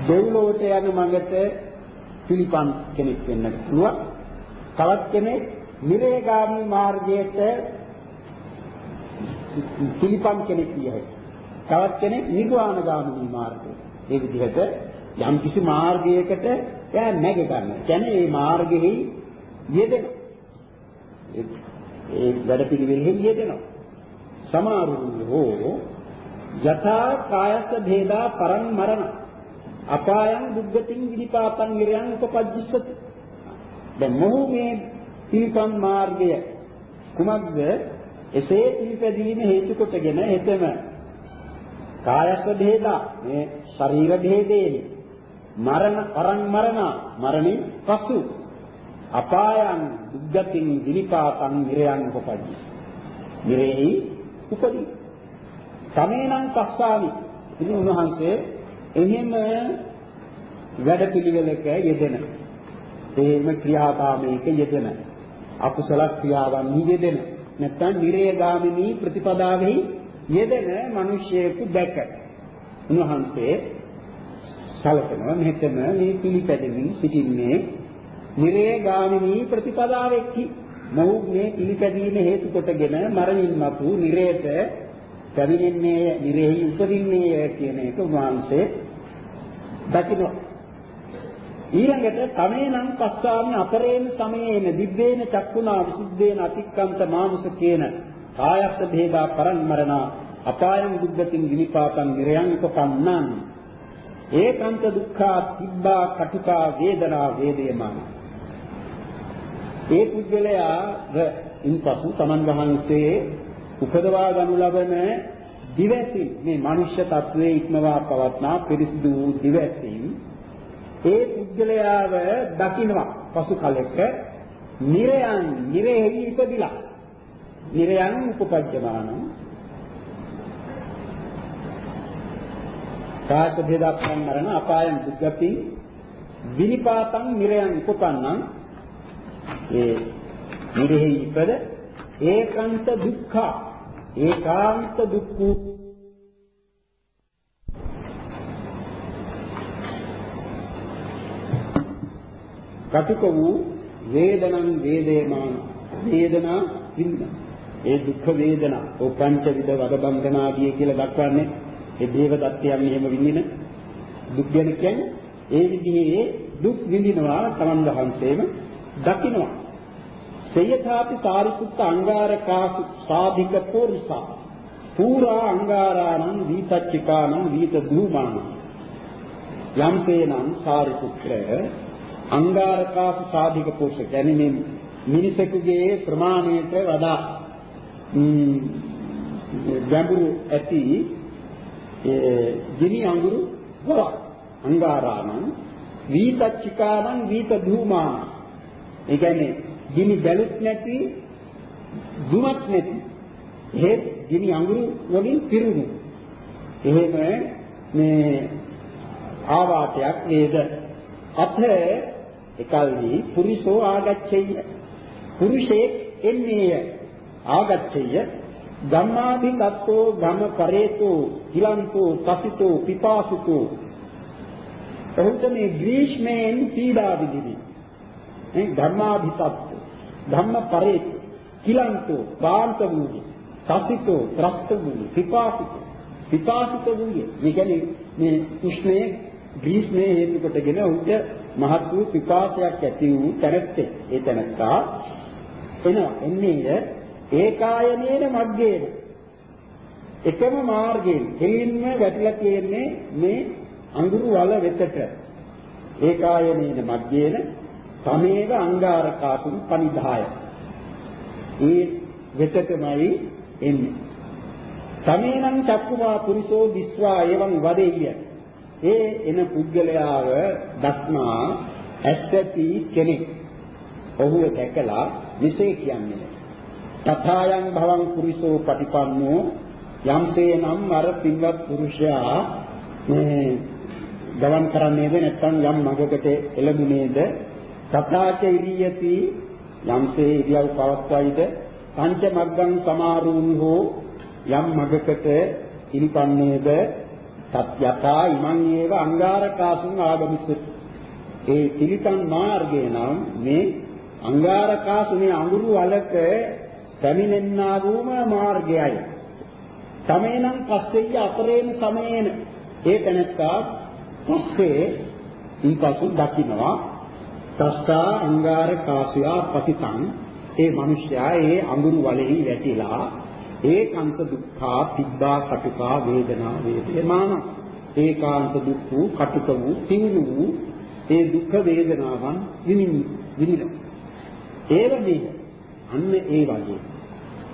දෙව්ලොවට යන මඟට පිළිපන් කෙනෙක් වෙන්නත් පුළුවන්. තවත් කෙනෙක් නිරේගාමී මාර්ගයට පිළිපන් කෙනෙක් විය හැකියි. තවත් කෙනෙක් නිර්වාණගාමී මාර්ගයට. ඒ විදිහට යම් කිසි මාර්ගයකට එයා නැග ගන්න. කියන්නේ මේ මාර්ගෙහි යෙදෙන. ඒ වැඩ පිළිවෙලෙහි යෙදෙනවා. සමාරුහෝ යථා කායස භේදා පරං මරණ අපායන් දුක්ගතින් විනිපාතං නිරයන් උපපජ්ජිස්සති. දැන් මොහු මේ පිළිපන් මාර්ගය කුමක්ද? එසේ පිළිපැදීම හේතු කොටගෙන එතන කායස භේදා මේ ශරීර භේදේනි මරණ අරන් මරණ මරණින් පසු අපායන් දුක්ගතින් විනිපාතං නිරයන් උපපදි. නිරෙහි උපදී. සමේනං පස්සාමි. ඉතින් උන්වහන්සේ එහෙම වැඩපිළිවෙලක යෙදෙන. එහෙම ක්‍රියාකාමයක යෙදෙන. අකුසල ක්‍රියාවන් යෙදෙන. නැත්නම් නිරේගාමිනී ප්‍රතිපදාවෙහි යෙදෙන මිනිසෙකු දැක උන්වහන්සේ සලකනවා. මෙතන මේ පිළිපැදමින් සිටින්නේ නිරේගාමිනී ප්‍රතිපදාවෙක්කි මොහු මේ පිළිපැදීම හේතු කොටගෙන මරණින් මතු නිරේත පැමිණෙන්නේ නිරෙහි උපදින්නේ කියන එක උන්වහන්සේ දකිනවා. ඊළඟට තමේනම් පස්සාමි අපරේන සමයේන දිබ්බේන චක්කුණා විසුද්ධේන අතික්කන්ත මානුස කියන කායස්ස භේදා පරම්මරණ අපායං දුක්ගතින් විනිපාතං නිරයන් උපපන්නං ඒකාන්ත දුක්ඛා තිබ්බා කටුකා වේදනා වේදේමාන. ඒ පුද්ගලයා ඉන්පසු තමන් වහන්සේ උපදවා ගනු ලබන දිවැසින් මේ මනුෂ්‍ය තත්වයේ ඉක්මවා පවත්නා පිරිසිදු දිවැසින් ඒ පුද්ගලයාව දකින්නවා පසු කලෙක නිරයන් නිරෙහි ඉපදිලා. නිරයන් උපපජ්ජමාන. කාක භේදප්‍රම් මරණ අපායන් දුක්ගති විනිපාතං නිරයන් උපපන්නං ඒ නිරෙහි ඉපද ඒකාන්ත දුක්ඛ. ඒකාන්ත දුක්ඛ. කටුක වූ වේදනං වේදේමාන. වේදනා විඳ ඒ දුක් වේදනා. ඕ පංච විද වද බන්ධනාදී කියලා දක්වන්නේ ඒ දේව දත්තයන් එහෙම විඳින දුක් ගැන කියන්නේ ඒ විදිහේ දුක් විඳිනවා තමන් වහන්සේම දකින්නවා සේයථාපි සාරිපුත්ත අංගාරකාසු සාධික පෝරිසා පූරා අංගාරාණං දීපච්චිකාණං දීත ධූමාණං යම්පේනම් සාරිපුත්‍රය අංගාරකාසු සාධික පුරුෂ කියන්නේ මේ මිනිසෙකුගේ ප්‍රමාණයට වඩා ගැඹුරු ඇති ඒ ගිනි අඟුරු ගොඩක් අංගාරාණං වීතච්චිකාණං වීත ධූමාණං ඒ කියන්නේ ගිනි බැලුත් නැති දුමක් නැති. හේත් ගිනි අඟුරු වලින් පිරුණු. එහෙම මේ ආවාතයක් නේද? අත එකල්හි පුරිසෝ ආගච්ඡෙය. පුරුෂේ එන්නේය. ආගච්ඡෙය. ගම්මාදි තත්තෝ ගම පරේතෝ හිලන්තෝ පසිතෝ පිපාසිතෝ. ඔහුට මේ ග්‍රීෂ්මයෙන් පීඩා විඳිවි මේ ධර්මාධිපත්ත ධම්ම පරේත කිලන්තෝ බාන්ත වූයේ සසිතෝ ත්‍රස්ත වූයේ පිපාසිතෝ. පිපාසිත වූයේ මේ කියන්නේ මේ උෂ්ණයේ ග්‍රීස්මයේ හේතු කොටගෙන උන්ට මහත් වූ පිපාසයක් ඇති වූ තැනැත්තේ ඒ තැනැත්තා එනවා. එන්නේ ඒකායනේන මග්ගේන එකම මාර්ගයෙන් දෙයින්ම වැටිලා තියෙන්නේ මේ අඟුරු වල වෙතට ඒකායනේන මග්ගේන තමේව අංගාරකාතුන් පනිදාය. ඒ වෙතටමයි එන්නේ. තමේනම් චක්කුමා පුරිසෝ විස්වා එවං වදෙය්‍ය. ඒ එන පුද්ගලයාව දක්නා ඇත්තති කෙනෙක්. ඔහුව දැකලා විසේ කියන්නේ. තථායන් භවං පුරිසෝ පටිපන්නෝ යම්තේනම් අර පින්වත් පුරුෂයා මේ ගමන් කරන්නේද නැත්නම් යම් මඟකට එළඹුණේද? සතාච ඉරියති යම්සේ ඉරියව් පවත්වයිද? පංච මග්ගං සමාරූන් හෝ යම් මගකට ඉනිපන්නේද සත්‍යතා ඉමං ඒව අංගාරකාසුන් ආගමිත ඒ පිළිතන් මාර්ගය නම් මේ අංගාරකාසුනේ අඟුරු වලක පැමිණෙන්නා වූම මාර්ගයයි. තමේනම් පස්සෙය අපරේන සමේන ඒ තැනත්තා පස්සේ ඊපසු දකින්නවා තස්සා අංගාර කාසියා පතිතං. ඒ මිනිසයා ඒ අඟුරු වලෙහි වැටිලා ඒකාන්ත දුක්ඛා තිබ්බා කටුකා වේදනා වේදේමාන ඒකාන්ත දුක් වූ කටුක වූ තිඟු වූ ඒ දුක් වේදනාවන් විඳින ඒවදී අන්න ඒ වගේ.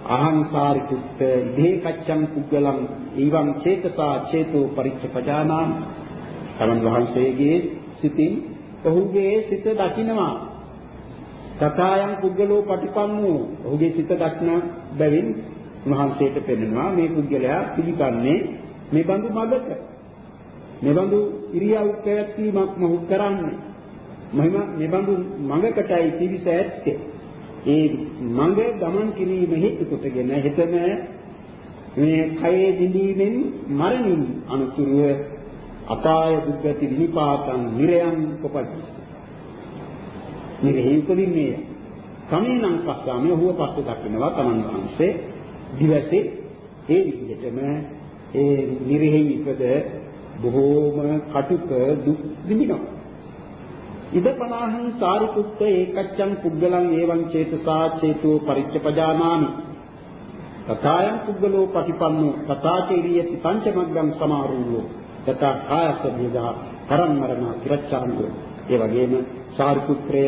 අහංකාරිකුත් දීකච්ඡං කුග්ගලං ඊවං චේතසා චේතෝ පරිච්ඡපජානාම් තමන් වහන්සේගේ සිතින් ඔහුගේ සිත දකින්නවා. සතායන් පුද්ගලෝ පටිපන්නෝ ඔහුගේ සිත දක්න බැවින් මහන්සියට පෙන්වනවා මේ පුද්ගලයා පිළිපන්නේ මේ බඳු මගක. මේ බඳු ඉරියව් පැවැත්වීමක් මොහු කරන්නේ. මහිම මේ බඳු මඟකටයි පිවිස ඇත්තේ. ඒ මඟ ගමන් කිරීම හේතු කොටගෙන හිතම මේ කයේ දිලීමෙන් මරණින් අනුතුරුව අපාය දුක්ගති විපාකං නිරයන් කොපටි. නිරෙහි උපදින්නේ සමේනං පස්සාමේ හුව පස්ස දක්වනවා තමන් වහන්සේ දිවසේ ඒ විදිහටම ඒ නිරෙහි ඉපද බොහෝම කටුක දුක් විඳිනවා. ඉදපනාහං සාරිපුත්ත ඒකච්ඡං පුද්ගලං ඒවං චේතසා චේතෝ පරිච්ඡපජානාමි. තථායන් පුද්ගලෝ පටිපන්නෝ තථාචේරියති පංචමග්ගං සමාරූঢ়ෝ තථා කායස බිදා පරම්මරණ කිරච්ඡාන්තෝ. ඒ වගේම සාරිපුත්‍රය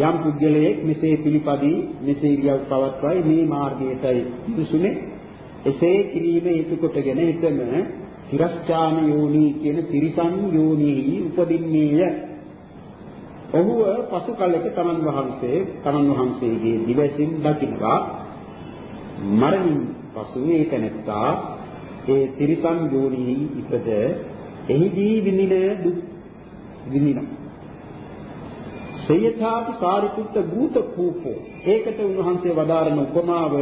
යම් පුද්ගලයෙක් මෙසේ පිළිපදී මෙසේ ඉරියව් පවත්වයි මේ මාර්ගයටයි විසුනේ එසේ කිරීම හේතු කොටගෙන හිතම තිරස්චාන යෝනි කියන තිරිසන් යෝනිෙහි උපදින්නේය. ඔහුව පසු කලක තමන් වහන්සේ තමන් වහන්සේගේ දිවසින් දකිනවා. මරණින් පසු ඒ තැනැත්තා ඒ තිරිසන් යෝනිෙහි ඉපද එහිදී විඳින දුක් විඳිනවා. සයථාපි සාරිපුත්ත භූත කූපෝ. ඒකට උන්වහන්සේ වදාරන උපමාව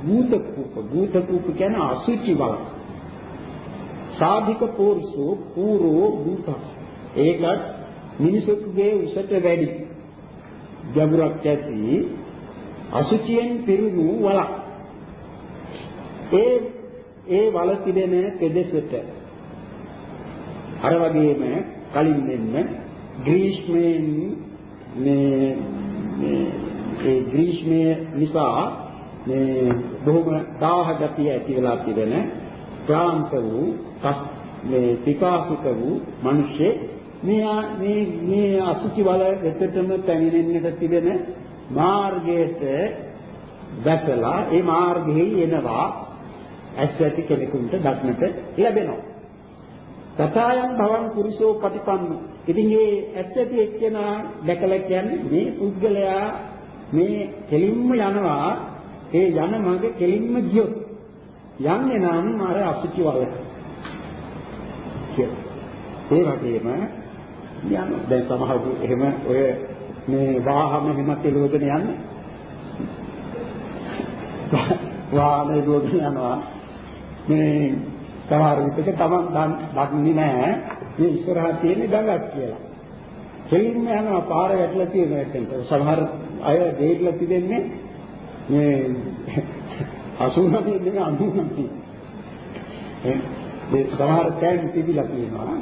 භූත කූප. භූත කූප කියන්නේ අසුචි වල. සාධික පෝර්සෝ පූරෝ භූත. ඒකත් මිනිසෙකුගේ උසට වැඩි ගැඹුරක් ඇති අසුචියෙන් පිරුණු වලක්. ඒ ඒ වල තිබෙන පෙදෙසට අර වගේම කලින් මෙන්න ග්‍රීෂ්මයෙන් මේ මේ ඒ ග්‍රීෂ්මය නිසා මේ බොහොම දාහ ගතිය ඇති වෙලා තිබෙන ක්ලාන්ත වූ මේ පිපාසික වූ මිනිස්සේ මේ මේ මේ අසුචි වල වෙතටම පැමිණෙන්නට තිබෙන මාර්ගයට දැකලා ඒ මාර්ගෙහි එනවා ඇස් ඇති කෙනෙකුට දක්නට ලැබෙනවා. තථායන් භවං පුරිසෝ පටිපන්න. ඉතින් මේ ඇස් ඇති එක්කෙනා දැකලා කියන්නේ මේ පුද්ගලයා මේ කෙලින්ම යනවා ඒ යන මඟ කෙලින්ම ගියොත් යන්නේ නම් අර අසුචි වලට. ඒ වගේම යන දැන් සමහරු එහෙම ඔය මේ වාහන හිමත් එළවගෙන යන්නේ. වාහන එළවගෙන යනවා. මේ සමහර විටක තමන් දන්නේ නැහැ මේ ඉස්සරහා තියෙන ගඟක් කියලා. කෙලින්ම යනවා පාර වැටලා තියෙන එකට. සමහර අය දෙයිලා තිබෙන්නේ මේ 89 නෙමෙයි 99. ඒ සමහර තැන් තිබිලා තියෙනවා.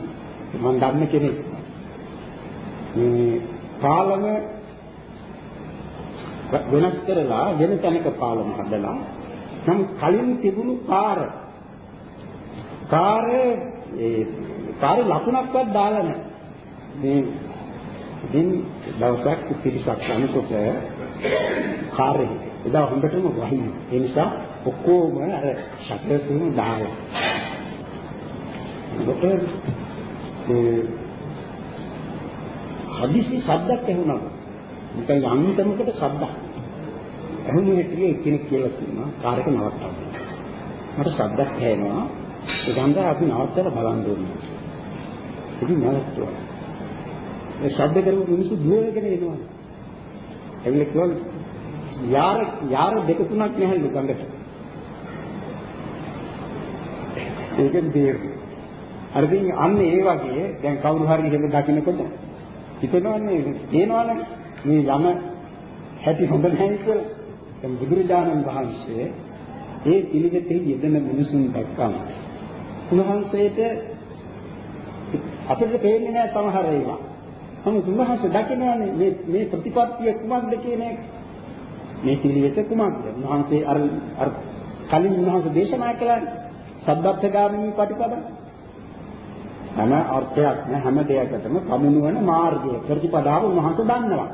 මම දන්න කෙනෙක්. මේ පාලම වෙනස් කරලා වෙන තැනක පාලම හදලා නම් කලින් තිබුණු පාර කාර්ය ඒ කාර්ය ලකුණක්වත් දාලා නැහැ. මේ ඉතින් දවසක් පිරිසක් අනුකොට කාර්යය එදා හොඳටම වහින. ඒ නිසා ඔක්කොම අර ශක්තියතුම දාලා. ඒකට ඒ හදිසි ශබ්දයක් ඇහුණා. නිකන් අන්තිමකට ශබ්දයක්. ඇහුනේ හැටියේ එක්කෙනෙක් කියලා කියනවා කාර් එක නවත්තන්න. මට ශබ්දයක් ඇහෙනවා ඒ ගඳ අපි නවත්තලා බලන්න ඕනේ. ඉතින් නවත්තුවා. ඒ ශබ්ද කරපු මිනිස්සු දුවගෙන එනවා. එවිල කිව්වා යාර යාර දෙක තුනක් නැහැලු ගඟට. ඒකෙන් දෙය. අර ඉතින් අන්න ඒ වගේ දැන් කවුරු හරි එහෙම දකින්නකොට හිතනවනේ තේනවනේ මේ යම හැටි හොඳ නැහැ කියලා. දැන් බුදුරජාණන් වහන්සේ ඒ පිළිවෙතේ යෙදෙන මිනිසුන් දැක්කම උන්වහන්සේට අපිට පේන්නේ නැහැ සමහර ඒවා. නමුත් උන්වහන්සේ දකිනවානේ මේ මේ ප්‍රතිපත්තිය කුමක්ද කියන එක. මේ පිළිවෙත කුමක්ද? උන්වහන්සේ අර අර කලින් උන්වහන්සේ දේශනා කළානේ. සබ්බත්ථගාමිනී ප්‍රතිපදා. හැම අර්ථයක් නෑ හැම දෙයකටම පමුණුවන මාර්ගය ප්‍රතිපදාව උන්වහන්සේ දන්නවා.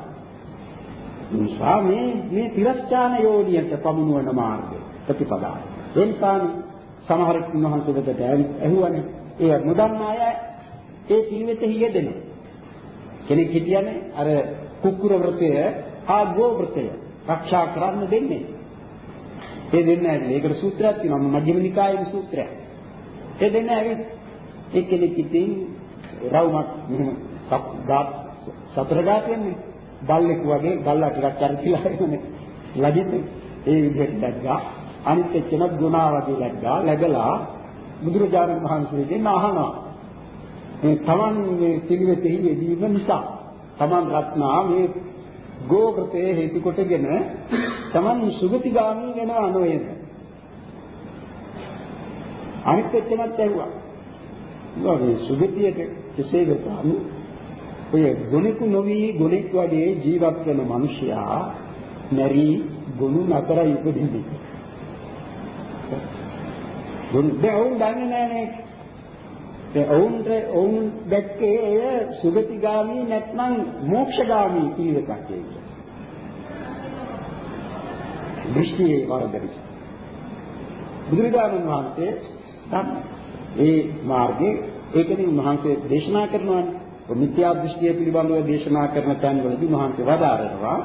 නිසා මේ මේ තිරස්චාන යෝනියට පමුණුවන මාර්ගය ප්‍රතිපදාව. ඒ නිසානේ සමහර උන්වහන්සේ වෙතට ඇහුවනේ. ඒ නොදන්න අය ඒ පිළිවෙතෙහි යෙදෙනවා. කෙනෙක් හිටියනේ අර කුක්කුර වෘතය හා ගෝ වෘතය රක්ෂා කරන්න දෙන්නේ. ඒ දෙන්න ඇවිල්ලා ඒකට සූත්‍රයක් තියෙනවා මජ්ක්‍ධිම නිකායේ සූත්‍රයක්. ඒ දෙන්න ඇවිත් එක්කෙනෙක් ඉතින් රවුමක් මෙහෙම සතර ගාතන්නේ බල්ලෙක් වගේ බල්ලා ටිකක් කරකිලා එන්නේ. ලජිත ඒ විදිහට දැක්කා. අනිත් එක්කෙනත් ගුණාවදී läග්ගා. läගලා බුදුරජාණන් වහන්සේගෙන් අහනවා. මේ තමන් මේ පිළිවෙතෙහි යෙදීම නිසා තමන් රත්නා මේ ගෝපතේ හේතු කොටගෙන තමන් සුගතිගාමී වෙනවා නෝයද? අනිත් එක්කෙනත් ඇහුවා. මේ සුගතියට කෙසේ වෙතත් ඔය ගුණිකු නොවි ගුණෙක් වගේ ජීවත් වෙන මිනිසයා නැරි ගුණ නතරයි උපදින්නේ. ගුණ දෙවුන් දන්නේ නැහැ ඒ ඔවුන්ට ඔවුන් දැක්කේ එය සුගතිගාමී නැත්නම් මෝක්ෂගාමී පිළිවෙතක් ඒක. දෘෂ්ටියේ වරදරි. බුදුරජාණන් වහන්සේ ඒ මාර්ගයේ ඒකනේ උන්වහන්සේ දේශනා කරනවානේ. මිත්‍යා දෘෂ්ටිය පිළිබඳව දේශනා කරන තැන්වලදී උන්වහන්සේ වදාරනවා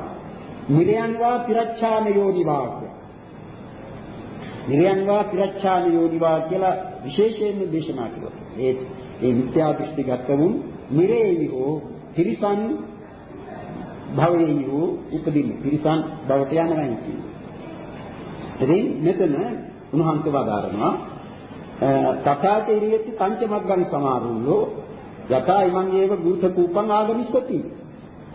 නිරයන්වා තිරච්ඡාන යෝනිවාක්‍ය. නිරයන්වා තිරච්ඡාන යෝනිවා කියලා විශේෂයෙන්ම දේශනා කළා. ඒ ඒ මිත්‍යා දෘෂ්ටි ගතවුන් නිරේහි හෝ තිරිසන් භවයෙහි හෝ උපදින්න තිරිසන් භවට යනවා කියන්නේ. ඉතින් මෙතන උන්වහන්සේ වදාරනවා තථාචේරියති පංචමග්ගං සමාරුල්ලෝ යතා ඉමං ඒව භූත කූපං ආගමිස්සති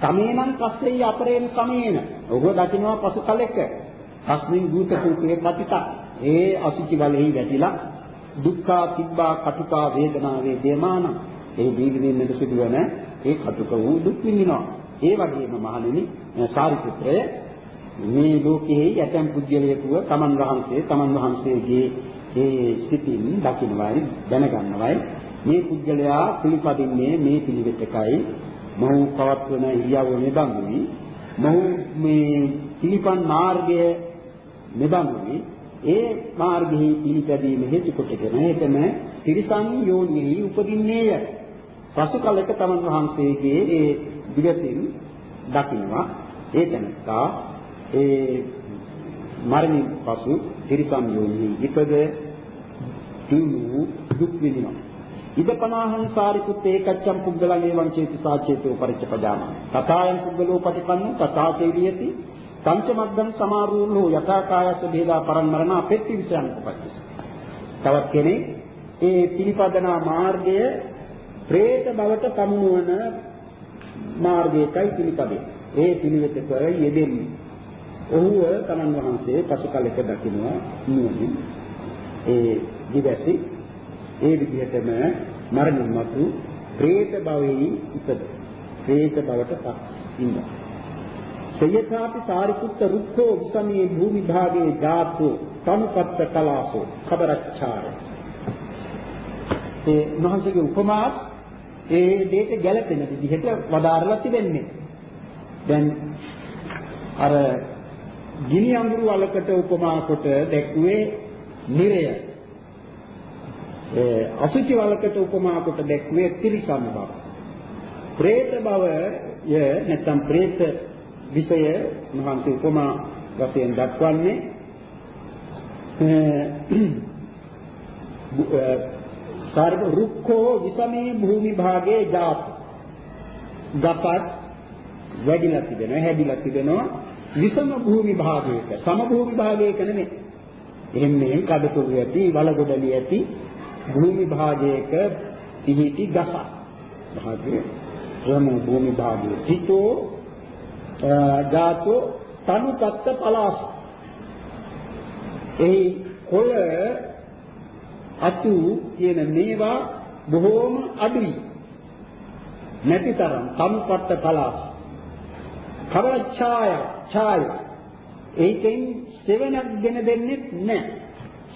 තමේනම් පස්සේ අපරේන සමේන ඔබ දකින්නවා පසු කලෙක තස්මින් භූත කූපේ පතිත ඒ අසුචි වලෙහි වැටිලා දුක්ඛා තිබ්බා කටුකා වේදනා වේදේමාන ඒ දීගිනින්නට සිදුවන ඒ කටුක වූ දුක් විඳිනවා। ඒ වගේම මහණෙනි සාරිපුත්‍රය මේ ලෝකයේ යටම් පුද්ගලයෙකුව තමන් වහන්සේ තමන් වහන්සේගේ ඒ සිතින් දකින්නවයි දැනගන්නවයි. මේ පුද්ගලයා පිළිපදින්නේ මේ පිළිවෙතකයි මොහු පවත්වන ඉරියව්ව මෙබඳුයි. මොහු මේ පිළිපන් මාර්ගය මෙබඳුයි. ඒ මාර්ගෙහි පිළිපැදීම හේතු කොටගෙන එතන තිරිසන් යෝනිෙහි උපදින්නේය. පසු කලක තමන් වහන්සේගේ ඒ දිගතින් දකින්නවා. ඒ තැනත්තා ඒ මරණින් පසු තිරිසන් යෝනිහි ඉපද තිනු දුක් විඳිනවා. ඉදපනාහං සාරිපුත් ඒකච්ඡම් පුද්ගලං එවං චේති සාචේතෝ පරිච්ඡපදාම. තථායන් පුද්ගලෝ පටිපන්නං තථාචේවියති පංචමග්ගම් සමාරූঢ়ෝ යථාකායස්ස බේදා පරම්මරණ අපෙtti විසයන් උපපත්ති. තවත් කෙනෙක් ඒ පිළිපදනා මාර්ගය പ്രേත බවට සමුවන මාර්ගයකයි පිළිපදේ. ඒ පිළිවෙතට යෙදෙන්නේ ඔහුව තමන් වහන්සේ පසුකලෙක දකිනවා නුවණින්. ඒ දිවැසි ඒ විදිහටම මරණින් මතු പ്രേත භවයේ ඉපද. പ്രേත භවට පත් ඉන්නවා. සයථාපි සාරිපුත්ත රුක්ඛෝ උසමී භූමි භාගේ ධාතු තනුපත්ත කලාපෝ කබරච්ඡාර. ඒ මහන්සේගේ උපමාත් ඒ දෙයට ගැළපෙන විදිහට වදාරලා තිබෙන්නේ. දැන් අර ගිනි අඟුරු වලකට උපමා කොට දැක්ුවේ නිරය. ඒ අසුචි වලකට උපමා කොට දැක්ුවේ ත්‍රිසම් බව. പ്രേත බවය නැත්නම් പ്രേත විෂය මහන්සි උපමා වශයෙන් දක්වන්නේ සර්ව රුක්ඛෝ විසමේ භූමි භාගේ ජාත ගපත් වැඩිලා තිබෙනවා හැදිලා තිබෙනවා විසම භූමි භාගයක. සම භූමි භාගයක නෙමෙයි. එහෙම මේ කඩතුරු ඇති වලගොඩලි ඇති භූමි භාගයක පිහිටි ගස භාගයේ. ප්‍රම භූමි භාගයේ. හිතෝ ධාතු තනුපත්ත පලාස. එහි කොළ අතු කියන මේවා බොහෝම අඩුයි. නැතිතරම් තනුපත්ත පලාස. කවර ඡාය ඡාය ඒකෙන් සෙවණක් දෙන දෙන්නේ නැහැ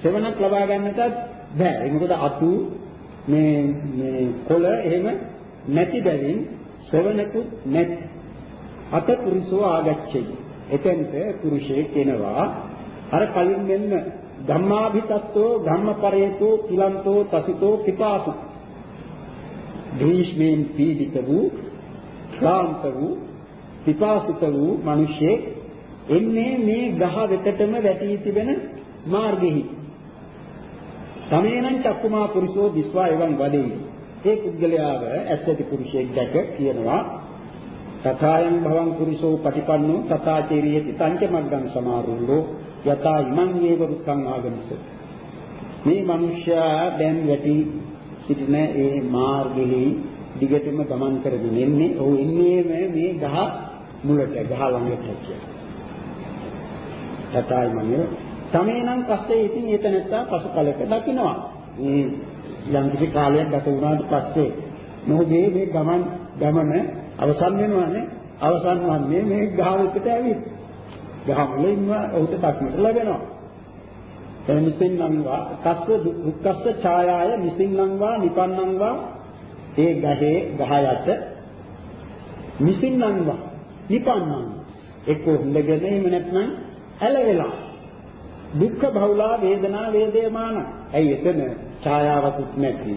සෙවණක් ලබා ගන්නටත් බෑ. ඒ මොකද අතු මේ මේ කොළ එහෙම නැති බැවින් ශ්‍රවණකුත් නැති. අත පුරුෂෝ ආගච්ඡයි. එතෙන්ට පුරුෂයෙක් එනවා අර කලින් මෙන්න ධම්මාභිතත්තෝ ධම්මපරේතෝ කිලන්තෝ තසිතෝ පිපාසු. ග්‍රීෂ්මෙන් පීඩිත වූ ක්ලාන්ත වූ පිපාසිත වූ මිනිසෙක් එන්නේ මේ ගහ වෙතටම වැටී තිබෙන මාර්ගෙහි. සමේනං චක්කුමා පුරිසෝ දිස්වා එවං වදෙයි. ඒ පුද්ගලයාව ඇත්තටි පුරුෂයෙක් දැක කියනවා තථායන් භවං පුරිසෝ පටිපන්නෝ තථාචේරියති තංච මග්ගං සමාරුද්ධෝ යතා ඉමං ඒව දුක්ඛං ආගමිස මේ මිනිස්යා දැන් වැටි සිටින ඒ මාර්ගෙහි දිගටම ගමන් කරගෙන එන්නේ. ඔව් එන්නේ මේ ගහ මුලට ගහ ළඟට කියලා. තථායි මන්නේ තමේනම් පස්සේ ඉතින් ඒක නැත්තා පසු කලක දකින්නවා. මේ යම් කිසි කාලයක් ගත වුණාට පස්සේ මොහුගේ මේ ගමන් ගමන අවසන් වෙනවානේ. අවසන් වන්නේ මේ ගහ උඩට ඇවිත්. ගහ මුල ඉන්න ඔහුට දක්නට ලැබෙනවා. මිසින්නම් වා තස්ස දුක්ඛස්ස ඡායාය මිසින්නම් වා නිපන්නම් වා ඒ ගහේ ගහ යට මිසින්නම් වා නිපන්නම් එක්ක හොඳගෙන එහෙම නැත්නම් ඇලවෙලා. දුක්ඛ බහුලා වේදනා වේදේමාන. ඇයි එතන ඡායාවකුත් නැති?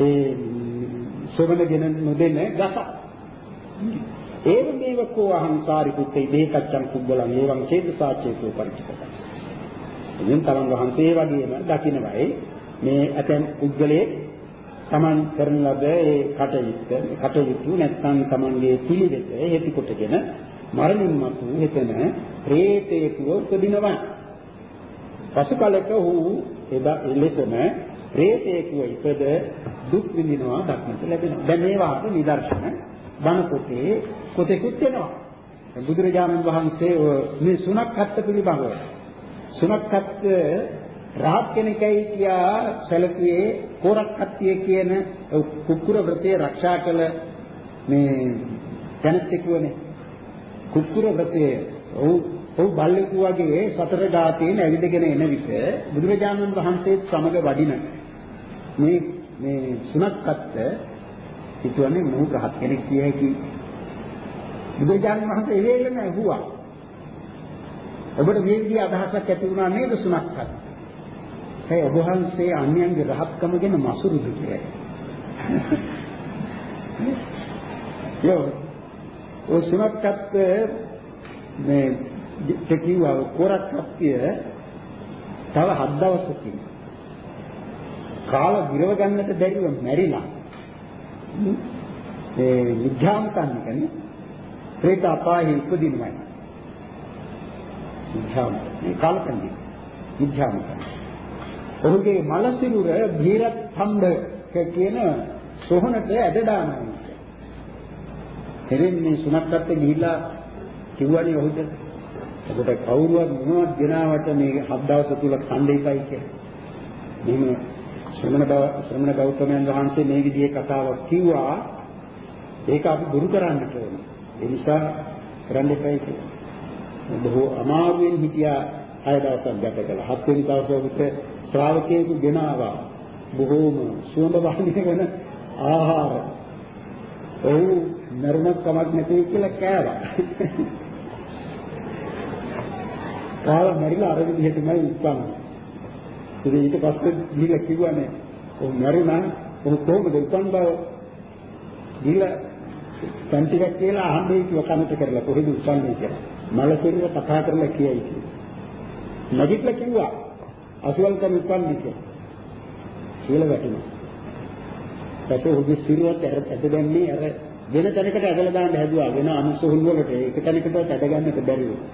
ඒ සොබනගෙන නොදෙන ගස. ඒව මේවකෝ අහංකාරි පුත්තේ දේකච්ඡන් කුබ්බලං ඒවං චේතසාචේතෝ පරිචිතයි එනම් තමන් වහන්සේ වගේම දකින්නවයි මේ ඇතැම් පුද්ගලයේ තමන් කරන ලද ඒ කටයුත්ත කටයුතු නැත්නම් තමන්ගේ පිළිවෙත හේතු කොටගෙන මරණින් මතු හෙතන ප්‍රේතේකුව උපදිනවා. පසු කලක ඔහු එදා එලෙසම ප්‍රේතේකුව ඉපද දුක් විඳිනවා දක්නට ලැබෙනවා. දැන් මේවාට නිදර්ශන බණ පොතේ කොටෙකුත් වෙනවා. බුදුරජාණන් වහන්සේ මේ සුණක් හත්ත පිළිබඳව සුනක්කත් රහත් කෙනෙක්යි කියා සැලකුවේ කෝරක්කත්තිය කියන කුක්කුර වෘතේ ආරක්ෂා කළ මේ දැනෙත්තෙකුවනේ කුක්කුර වෘතේ ඔව් ඔව් බල්ලෙකු වගේ සතර ධාතීන් ඇවිදගෙන එන විට බුදුරජාණන් වහන්සේත් සමග වඩින මේ මේ සුනක්කත් හිතුවන්නේ මොහු රහත් කෙනෙක් කිය හැකි. බුදුරජාණන් වහන්සේ ඒ වෙලෙම ඇහුවා. ඔබට මේ විදිහ අදහසක් ඇති වුණා නේද සුනක්කත්? ඒ ඔබ වහන්සේ අන්‍යයන්ගේ රහත්කම ගැන මසුරුද කියලා. යෝ ඔය සුනක්කත් මේ දෙකියව කොරක්කත්ය තව හත් දවසකින් කාල ගිරව ගන්නට බැරිව මැරිලා ඒ විඥාන කන්නේ ප්‍රේත අපායෙ උපදිනවයි. විඥාන මේ කාලකන්දී. විඥාන ඔහුගේ මල සිරුර ධීරත් සම්බ කියන සොහනට ඇද දානවා එරින්නේ සුනක්කත් ගිහිල්ලා කිව්වනේ ඔහුට ඔබට කවුරුවත් මොනවද ගෙනාවට මේ හත් දවස් තුල කණ්ඩේපයි කියලා. මෙහෙම ශ්‍රමණ බව ශ්‍රමණ ගෞතමයන් වහන්සේ මේ විදිහේ කතාවක් කිව්වා. ඒක අපි දුරු කරන්නට ඕනේ. ඒ නිසා කරන්න එපයි කියලා. බොහෝ අමාරුවෙන් හිටියා හය දවසක් ගත කළා. හත්වෙනි දවසට ශ්‍රාවකයෙකු ගෙනාවා. බොහෝම සුවඳ වහනය වෙන ආහාර. ඔහු නර්මක් කමක් නැති කියලා කෑවා. කාලා මරිලා අර විදිහටමයි උත්පන්න. ඉතින් ඊට පස්සේ ගිහලා කිව්වනේ ඔහු මරුණා ඔහු කොහොමද උත්පන්න බව ගිහලා තන් ටිකක් කියලා අහන්නේ කිව්ව කමට කරලා කොහෙද උත්පන්නේ කියලා. මලසිරිව කතා කරලා කියයි කියලා. නැගිටලා කිව්වා අසවල් කම උපන්නේ කියලා. කියලා වැටුණා. ඊට උගේ සිරුවත් ඇද දැම්මේ අර වෙන තැනකට ඇදලා දාන්න හැදුවා වෙන අනුසු හුල් වලට ඒක තැනකට ඇද ගන්නට බැරි වුණා.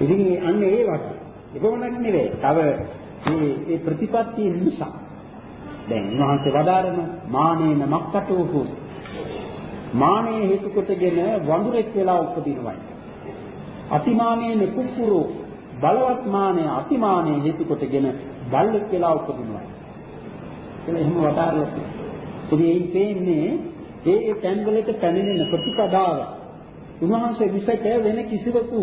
ඉතින් අන්න ඒ වත් ඒකමනක් නෙවෙයි. තව මේ මේ ප්‍රතිපත්තිය නිසා දැන් උන්වහන්සේ වදාරන මානේන මක්කටෝහු මානෙ හේතු කොටගෙන වඳුරෙක් වෙලා උපදිනවයි. අතිමානයේ නෙකුකුරු බලවත් මානය අතිමානයේ හේතු කොටගෙන බල්ලෙක් වෙලා උපදිනවයි. කියලා එහෙම වදාරලා තියෙනවා. ඉතින් ඒ තේන්නේ ඒ ඒ තැන්වලට පැමිණෙන ප්‍රතිපදාව උන්වහන්සේ විසක වෙන කිසිවකු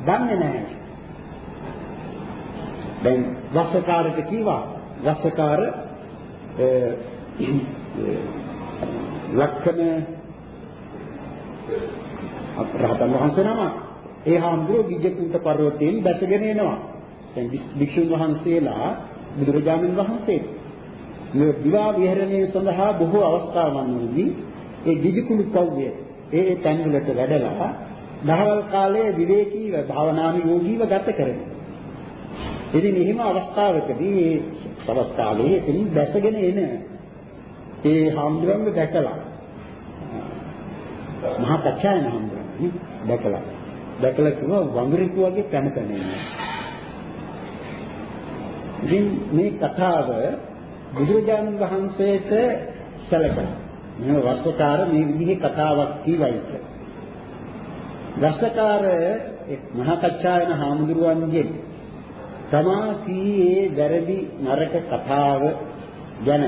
දන්නේ නැහැ. දැන් වස්සකාරට කිව්වා වස්සකාර ලක්ෂණ රහතන් වහන්සේ නම ඒ හාමුදුරුවෝ විජේකුන්ට පර්වතයෙන් බැසගෙන එනවා. දැන් භික්ෂුන් වහන්සේලා බුදුරජාණන් වහන්සේ මේ දිවා විහරණය සඳහා බොහෝ අවස්ථාවන් වලදී ඒ විජේකුළු කව්‍ය ඒ තැන්වලට වැඩලා දහවල් කාලයේ විවේකීව භාවනානුයෝගීව ගත කරනවා. ඉතින් එහෙම අවස්ථාවකදී ඒ අවස්ථාවේ එතනින් බැසගෙන එන ඒ හාමුදුරන්ව දැකලා මහා කච්චායන හම්බුනේ දැකලා. දැකලා කිව්වා වඳුරෙකු වගේ පැන පැන ඉන්නවා. ඉතින් මේ කතාව බුදුරජාණන් වහන්සේට සැලකලා මේ වස්සකාර මේ විදිහේ කතාවක් කියවයි කියලා. වස්සකාර මහා කච්චායන හාමුදුරුවන්ගේ තමා කීයේ වැරදි නරක කතාව ගැන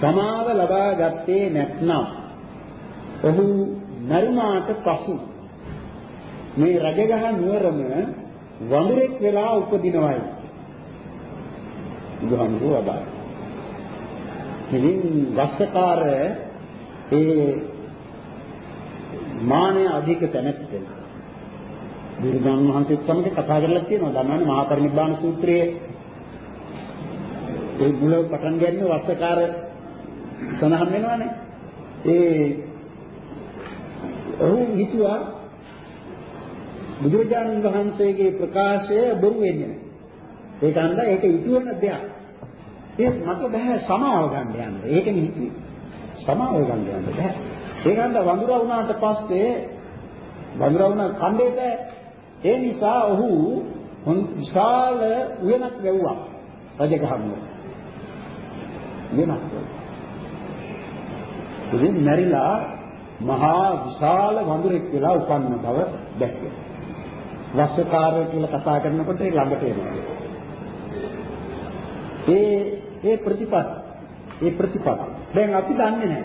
සමාව ලබා ගත්තේ නැත්නම් ඔහු මරුණාට පසු මේ රජගහ නුවරම වඳුරෙක් වෙලා උපදිනවයි බුදුහාමුදුරුවෝ අදාළ. ඉතින් වස්සකාර ඒ මානය අධික තැනැත්තෙන බුදුරජාණන් වහන්සේත් සමග කතා කරලා තියෙනවා. දන්නවනේ මහා පරිනිබ්බාන සූත්‍රයේ ඒ මුල පටන් ගන්න වස්සකාර සඳහන් වෙනවානේ. ඒ ඔහු හිතුවා බුදුරජාණන් වහන්සේගේ ප්‍රකාශය බොරු වෙන්නේ නැහැ. ඒක හන්ද ඒක ඉතු වෙන දෙයක්. ඒ මට බෑ සමාව ගන්න යන්න. ඒකනේ හිතුවේ. සමාව ගන්න යන්න බෑ. ඒක හන්ද වඳුරා වුණාට පස්සේ වඳුරා වුණා කණ්ඩේට ඒ නිසා ඔහු විශාල උයනක් වැව්වා රජගහනුව. වෙනස්. ඉතින් මැරිලා මහා විශාල වඳුරෙක් වෙලා උපන්න බව දැක්කේ. වස්සකාරය කියලා කතා කරනකොට ඒ ළඟට එනවා. ඒ ඒ ප්‍රතිපද ඒ ප්‍රතිපද දැන් අපි දන්නේ නැහැ.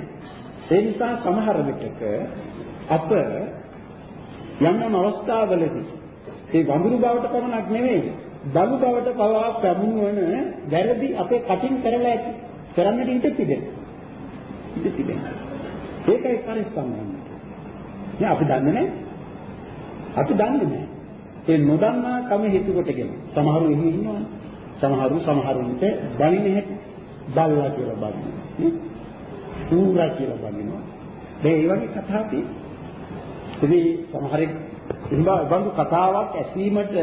ඒ නිසා සමහර විටක අප යම් යම් අවස්ථාවලදී ඒ වඳුරු බවට පමණක් නෙවෙයි බලු බවට පවා පැමුණවන වැරදි අපේ කටින් කරලා ඇති. කරන්නට ඉඩ තිබෙන. ඉඩ තිබෙන. ඒකයි පරිස්සම් වෙන්න. නෑ අපි දන්නේ නෑ. අපි දන්නේ නෑ. ඒ නොදන්නා කම හේතු කොටගෙන සමහරු එහි ඉන්නවනේ. සමහරු සමහරුන්ට බණින හැටි බල්ලා කියලා බණිනවා. නේ? ඌරා කියලා බණිනවා. මේ ඒ වගේ කතා තියෙනවා. ඉතින් සමහරෙක් එහෙම බඳු කතාවක් ඇසීමට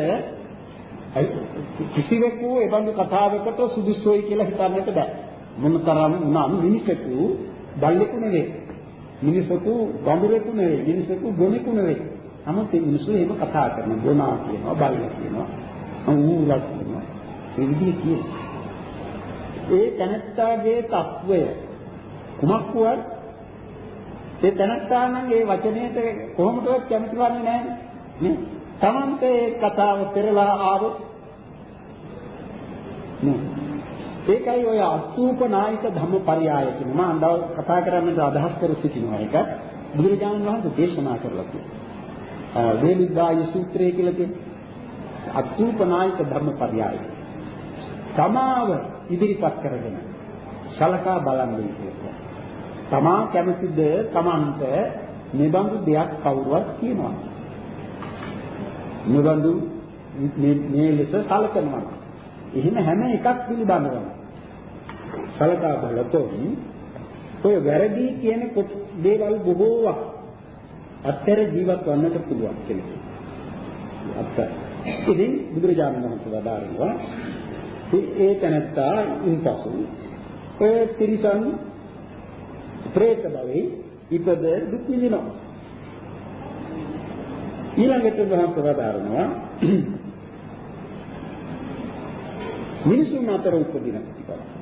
කිසිවෙකු ඒ බඳු කතාවකට සුදුසුයි කියලා හිතන්නට බෑ. මොනතරම් වුණාම මිනිසෙකු බල්ලෙකු නෙවෙයි. මිනිසෙකු වඳුරෙකු නෙවෙයි. මිනිසෙකු ගොනෙකු නෙවෙයි. නමුත් මේ මිනිස්සු එහෙම කතා කරනවා. ගොනා කියනවා, බල්ලා කියනවා, ඌරා කියනවා. මේ විදිහේ කියනවා. ඒ තනත්තාගේ తත්වය කුමක් වුවත් ඒ තනත්තා නම් ඒ වචනයට කොහොමදවත් කැමති වන්නේ නැහැ නේ. තමන්ට ඒ කතාව පෙරලා ආවොත් නේ ඒකයි ඔය අස්තූප නායක ධම්මපරයය කියන මම අඳව කතා කරන්නට අදහස් කර සිටිනවා එක බුදුරජාණන් වහන්සේ දේශනා කරලා තියෙනවා. වේලිද්දාය සූත්‍රය කියලා කියන අස්තූප නායක ධම්මපරයය. තමාව ඉදිරිපත් කරගෙන සලකා බලන්නේ කියලා. තමා කැමතිද තමන්ට නිබඳු දෙයක් කවුරුවත් කියනවා. නිබඳු මේ ලෙස සලකනවා. එහෙම හැම එකක් පිළිබඳවම සලකා බලතොත් ඔය වැරදි කියන දේවල් බොහෝවක් අත්තර ජීවත් වන්නට පුළුවන් කෙනෙක්. අත්තර. ඉතින් බුදුරජාණන් වහන්සේ වදාරනවා ඒ තැනත්තා ඉන්පසු ඔය තිරිසන් പ്രേත භවයේ ඉපද දුක් විඳිනවා. ඊළඟට වහන්සේ වදාරනවා මිනිසුන් අතර උපදින ප්‍රතිපදාව.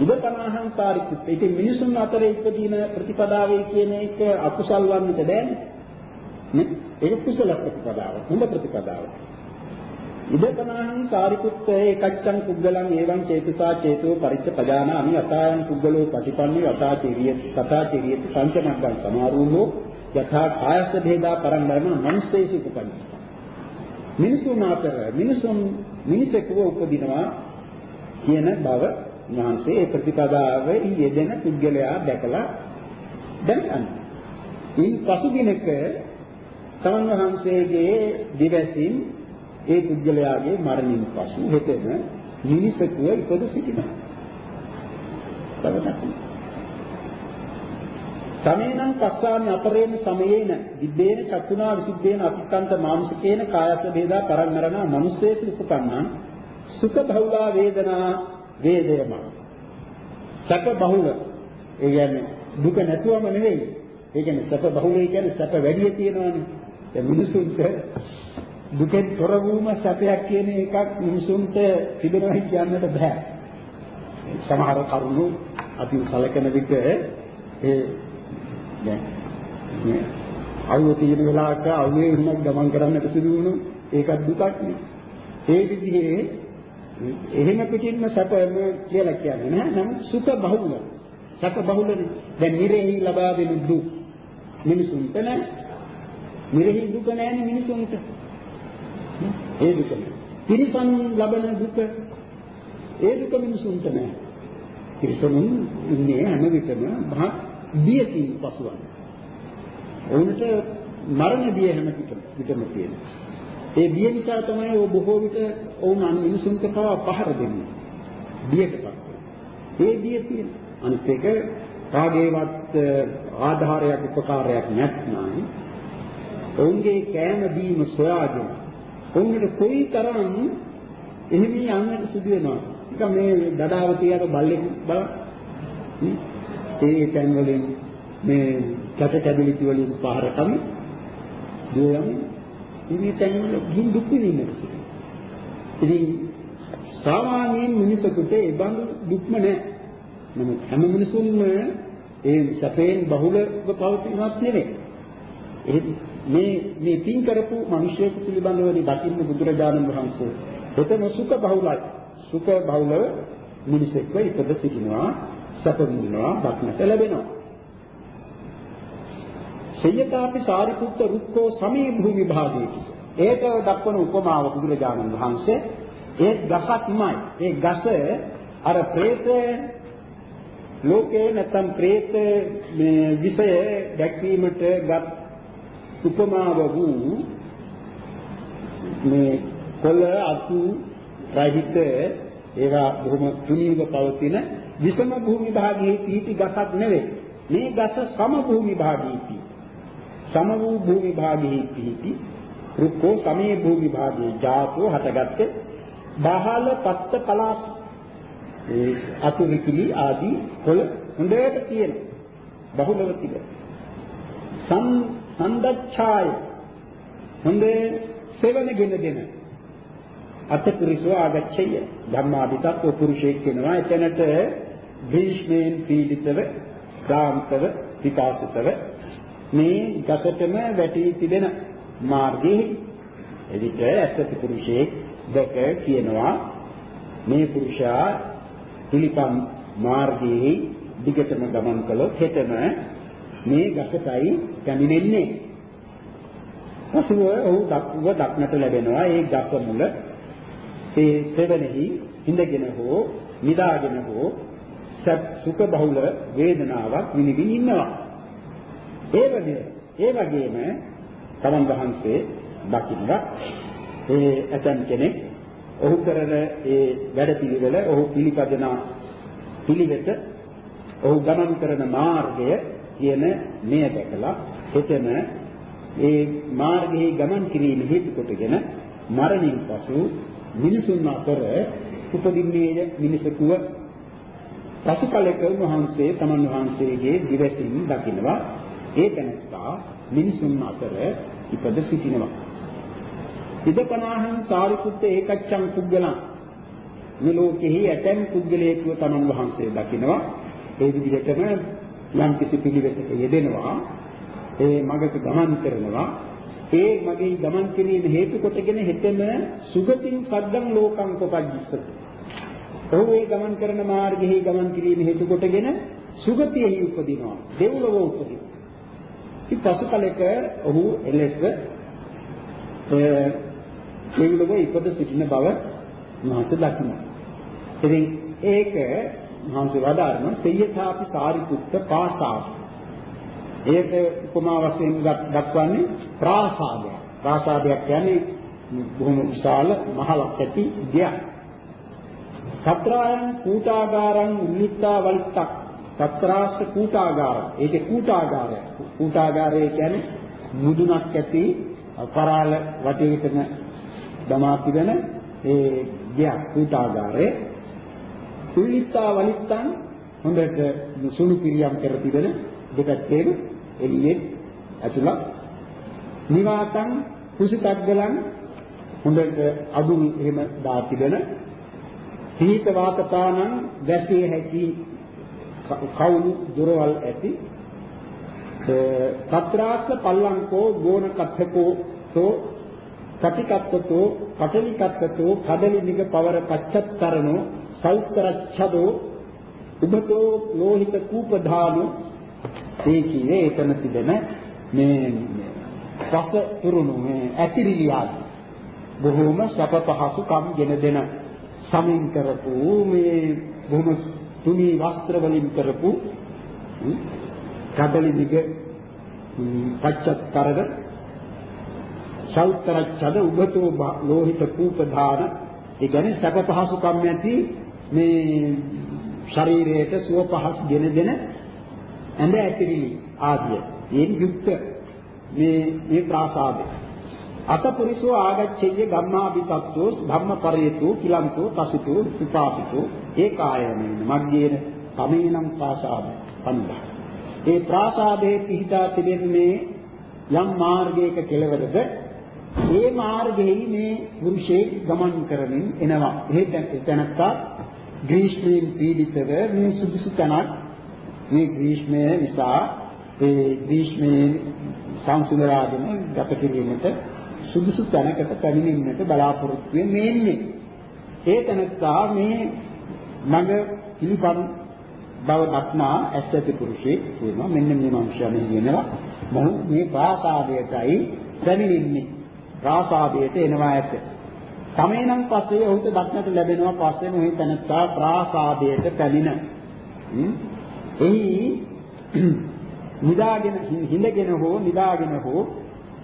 ඉදපනහං කාරිකුත්. ඉතින් මිනිසුන් අතර උපදින ප්‍රතිපදාවේ කියන එක අකුසල් වන්නට බෑනේ. නේ? ඒක කුසල ප්‍රතිපදාව. හොඳ ප්‍රතිපදාවක්. ඉදපනහං කාරිකුත්තේ කච්චං කුග්ගලං එවං චේතසා චේතෝ පරිච්ඡ පජානාමි අතායන් කුග්ගලෝ පටිපන්නි අතා චිරිය කතා චිරිය පංචමග්ගං සමාරූහෝ යථා කායස්ස භේදා පරම්පරම මනුස්සේසු උපපන්නි මිනිසුන් අතර මිනිසුන් මිනිසෙකුව උපදිනවා කියන බව මහන්සේ ඒ ප්‍රතිපදාවේ යෙදෙන පුද්ගලයා දැකලා දැනගන්න. ඉන් පසු දිනක තමන් වහන්සේගේ දිවසින් ඒ පුද්ගලයාගේ මරණින් පසු හෙතෙම මිනිසෙකුව ඉපද සිටිනවා. තවදක්. සමේනං පස්සාමි අපරේණ සමයේන විද්දේන චක්කුණා විසුද්ධේන අතික්කන්ත මානසිකේන කායස වේදා පරන්නරණ මනුස්සේසු උපපන්නං සුඛ බහුලා වේදනා වේදේම සැප බහුල ඒ කියන්නේ දුක නැතුවම නෙවෙයි ඒ කියන්නේ සැප බහුලයි කියන්නේ සැප වැඩි තියෙනවානේ. දැන් මිනිසුන්ට දුකෙන් තොර වූම සැපයක් කියන එකක් මිනිසුන්ට තිබෙනවා කියන්නට බෑ. සමහර කරුණු අපි සැලකන විට ඒ දැන් මේ අවුව තියෙන වෙලාවක අවුවේ වුණත් ගමන් කරන්නට සිදු වුණු ඒකත් දුකක් නේ. ඒ විදිහේ එහෙම පිටින්ම සැප කියලා කියන්නේ නෑ. නමුත් සුඛ බහුල. සැප බහුලනේ. දැන් නිරෙහි ලබා දෙන දුක් මිනිසුන්ට නෑ. නිරෙහි දුක නෑනේ මිනිසුන්ට. ඒ දුක. තිරිසන් ලබන දුක ඒ දුක මිනිසුන්ට නෑ. තිරිසනුන් ඉන්නේ හැම විටම මහ බියකින් පසුවන. ඔවුන්ට මරණ බිය හැම විටම තියෙනවා. ඒ බිය නිසා තමයි ඔය බොහෝ විට ඔවුන් අන් මිනිසුන්ට පවා පහර දෙන්නේ. බියටපත්. ඒ බිය තියෙන. අනිත් එක කාගේවත් ආධාරයක් උපකාරයක් නැත්නම් ඔවුන්ගේ කෑම බීම සොයාගෙන ඔවුන්ට කොයි තරම් එහෙම යන්නට සිදු වෙනවා. නිකන් මේ දඩාව තියන බල්ලෙක් බලන්න. ඒ තැන් වලින් මේ කැට කැබිලිටි වලින් පහර කමි. දුවම් ඉන්නේ තැන් වල ගින් දුක් විඳින්නට. ඉතින් සාමාන්‍යයෙන් මිනිසෙකුට ඒ බඳු දුක්ම නැහැ. නමුත් හැම මිනිසුන්ම ඒ සැපයෙන් බහුලව පවතිනවත් නෙවෙයි. මේ මේ පින් කරපු මිනිසෙකු පිළිබඳව දකින්න බුදුරජාණන් වහන්සේ එතන සුඛ බහුලයි. සුඛ බහුලව මිනිසෙක්ව ඉපද සිටිනවා, සැප විඳිනවා, දක්නට ලැබෙනවා. සේයතාපි සාරිපුත්ත රුක්කෝ සමී භූමි භාගයේදී. ඒක දක්වන උපමාව බුදුරජාණන් වහන්සේ ඒ ගසක්මයි. ඒ ගස අර പ്രേත ලෝකේ නැත්නම් പ്രേත මේ විෂය දැක්වීමට ගත් උපමාව වූ මේ කොළ අතු රහිත ඒවා බොහොම තුනීව පවතින විෂම භූමි භාගයේ තීටි ගසක් නෙවෙයි. මේ ගස සම භූමි භාගයේදී සම වූ භූමි භාගයේ පිහිටි රුක්කෝ සමේ භූමි භාගයේ ජාතෝ හටගත්තේ බහල පත්ත පලාස් ඒ අතුරුකිලි ආදී කොළ හොඳට තියෙන බහුලව තිබෙන. සම් සම්දච්ඡාය හොඳේ සෙවණගෙන දෙන අතපුරිසෝ ආගච්ඡය. ධම්මාදිතත්ව පුරුෂයෙක් වෙනවා. එතනට භීෂ්මයෙන් පීඩිතව ක්ලාන්තව විකාශිතව මේ ගතටම වැටී තිබෙන මාර්ගයේ එවිට ඇත්තති පුරුෂයෙක් දැක කියනවා මේ පුරුෂයා පිළිපන් මාර්ගයේ දිගටම ගමන් කළොත් හෙතම මේ ගසටයි පැමිණෙන්නේ. පසුව ඔහු දක්ව දක්නට ලැබෙනවා ඒ ගස මුල ඒ සෙවණෙහි ඉඳගෙන හෝ නිදාගෙන හෝ සුඛ බහුල වේදනාවක් විනිවිද ඉන්නවා. ඒ වගේ ඒ වගේම තමන් වහන්සේ දකින්න ඒ ඇතන් කෙනෙක් ඔහු කරන ඒ වැඩ පිළිවෙල ඔහු පිළිපදන පිළිවෙත ඔහු ගමන් කරන මාර්ගය කියන මෙය දැකලා එතන ඒ මාර්ගයේ ගමන් කිරීම හේතු කොටගෙන මරණින් පසු මිනිසුන් අතර උපදින්නේ මිනිසෙකුව පසුකලක වහන්සේ තමන් වහන්සේගේ දිවසින් දකිනවා. ඒ තැනස්සා මිනිසුන් අතර ඉපද සිටිනවා ඉදකනාහං සාරිපුත්ත ඒකච්ඡං පුද්ගලං මේ ලෝකෙහි ඇතැම් පුද්ගලයෙකුව තමන් වහන්සේ දකිනවා ඒ විදිහටම යම් කිසි පිළිවෙතක යෙදෙනවා ඒ මගට ගමන් කරනවා ඒ මගේ ගමන් කිරීම හේතු කොටගෙන හෙතෙම සුගතින් සද්දං ලෝකං කොපජ්ජස්සති. ඔහු ඒ ගමන් කරන මාර්ගෙහි ගමන් කිරීම හේතු කොටගෙන සුගතියෙහි උපදිනවා. දෙව්ලොව උපදිනවා. ඉතින් පසුකලෙක ඔහු එලෙස දෙව්ලොව ඉපද සිටින බව මහත් දකිනවා. ඉතින් ඒක මහන්සි වදාරන සෙය්‍යථාපි සාරිපුත්ත පාසාව. ඒක උපමා වශයෙන් දක්වන්නේ ප්‍රාසාදයක්. ප්‍රාසාදයක් කියන්නේ බොහොම විශාල මහලක් ඇති දෙයක්. සත්‍රායන් කූටාගාරං උල්ලිත්තා වලිත්තක්. සත්‍රාස්ස කූටාගාර. ඒකේ කූටාගාරය. කූටාගාරය කියන්නේ මුදුනක් ඇති පරාල වටේටම දමා තිබෙන ඒ දෙයක් කූටාගාරය. උල්ලිත්තා වලිත්තන් හොඳට සුණු පිළියම් කර තිබෙන දෙකක් තියෙන එළියේ ඇතුළත් නිවාතං කුසිතග්ගලං හොඳට අදුන් එහෙම දා තිබෙන සීත වාතපානං දැසිය හැකි කවුළු දොරවල් ඇති. පත්‍රාස්ස පල්ලංකෝ ගෝණ කත්තකෝ තෝ කටිකත්තතෝ පටලිකත්තතෝ කදලි නිග පවර පච්චත්තරණෝ සෞත්තරච්ඡදෝ උබතෝ ලෝහිත කූපධානෝ. ඒ කියේ එතන තිබෙන මේ රස තුරුණු මේ ඇතිරිලියාද බොහෝම සැප පහසුකම් ගෙන දෙන සමින් කරපු මේ බොහොම තුනී වස්ත්‍ර වලින් කරපු කඩලි දිග පච්චත්තරද සෞත්තරච්ඡද උබතෝ ලෝහිත කූපධාන ඒ කියන්නේ සැප පහසුකම් ඇති මේ ශරීරයට සුව පහස් ගෙන දෙන ඇඳ ඇතිරිලි ආදිය. යෙන් යුක්ත මේ මේ ප්‍රාසාදය. අතපුරිසෝ ආගච්ඡේය ගම්මාபிතත්වෝ ධම්මපරේතෝ කිලන්තෝ තසිතෝ සුපාපිතෝ ඒකායනේන මග්ගේන තමේනම් ප්‍රාසාද පන්දා. ඒ ප්‍රාසාදයේ පිහිටා තිබෙන්නේ යම් මාර්ගයක කෙළවරද ඒ මාර්ගයේ මේ පුරුෂයෙක් ගමන් කරමින් එනවා. ඒ තැනත්තා ග්‍රීෂ්මයෙන් පීඩිතව මේ සුදුසු තැනක් මේ ග්‍රීෂ්මය නිසා ඒ ග්‍රීෂ්මයේ සංසුන්දරාගෙන ගත කිරීමට සුදුසු තැනකට පැමිණෙන්නට බලාපොරොත්තු වෙන්නේ. ඒ තැනත්තා මේ මඟ පිළිපන් බව දක්නා ඇස්සති පුරුෂයෙක් කියනවා. මෙන්න මේ මනුෂ්‍යයා මේ කියනවා මොහු මේ ප්‍රාසාදයටයි පැමිණෙන්නේ. ප්‍රාසාදයට එනවා ඇත. තමේනම් පස්සේ ඔහුට දක්නට ලැබෙනවා පස්සේ මොහි තැනත්තා ප්‍රාසාදයට පැමිණ. එහි නිදාගෙන හිඳගෙන හෝ නිදාගෙන හෝ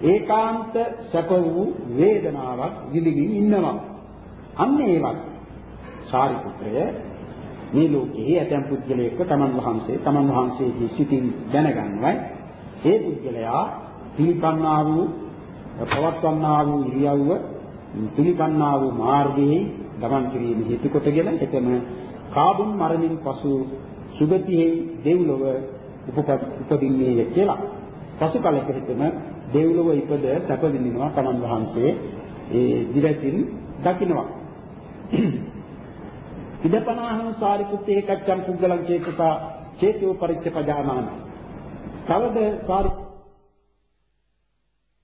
ඒකාන්ත සැප වූ වේදනාවක් විඳින්න ඉන්නවා. අන්න ඒවත් සාරිපුත්‍රය මේ ලෝකයේ ඇතැම් පුද්ගලයෙක්ව තමන් වහන්සේ තමන් වහන්සේගේ සිතින් දැනගන්නවයි ඒ පුද්ගලයා පිළිපන්නා වූ පවත්වන්නා වූ ඉරියව්ව පිළිපන්නා වූ මාර්ගයේ ගමන් කිරීම හේතු කොටගෙන එතන කාබුන් මරණින් පසු සුගතියේ දෙව්ලොව උපදින්නේය කියලා. පසු කලකෙහිම දෙව්ලොව ඉපද සැප විඳිනවා තමන් වහන්සේ ඒ දිවසින් දකින්නවා. ඉදපනාහං සාරිපුත්තේ කච්චම් පුද්ගලං චේතසා චේතෝ පරිච්ඡපජානාන. තවද සාරිපුත්ත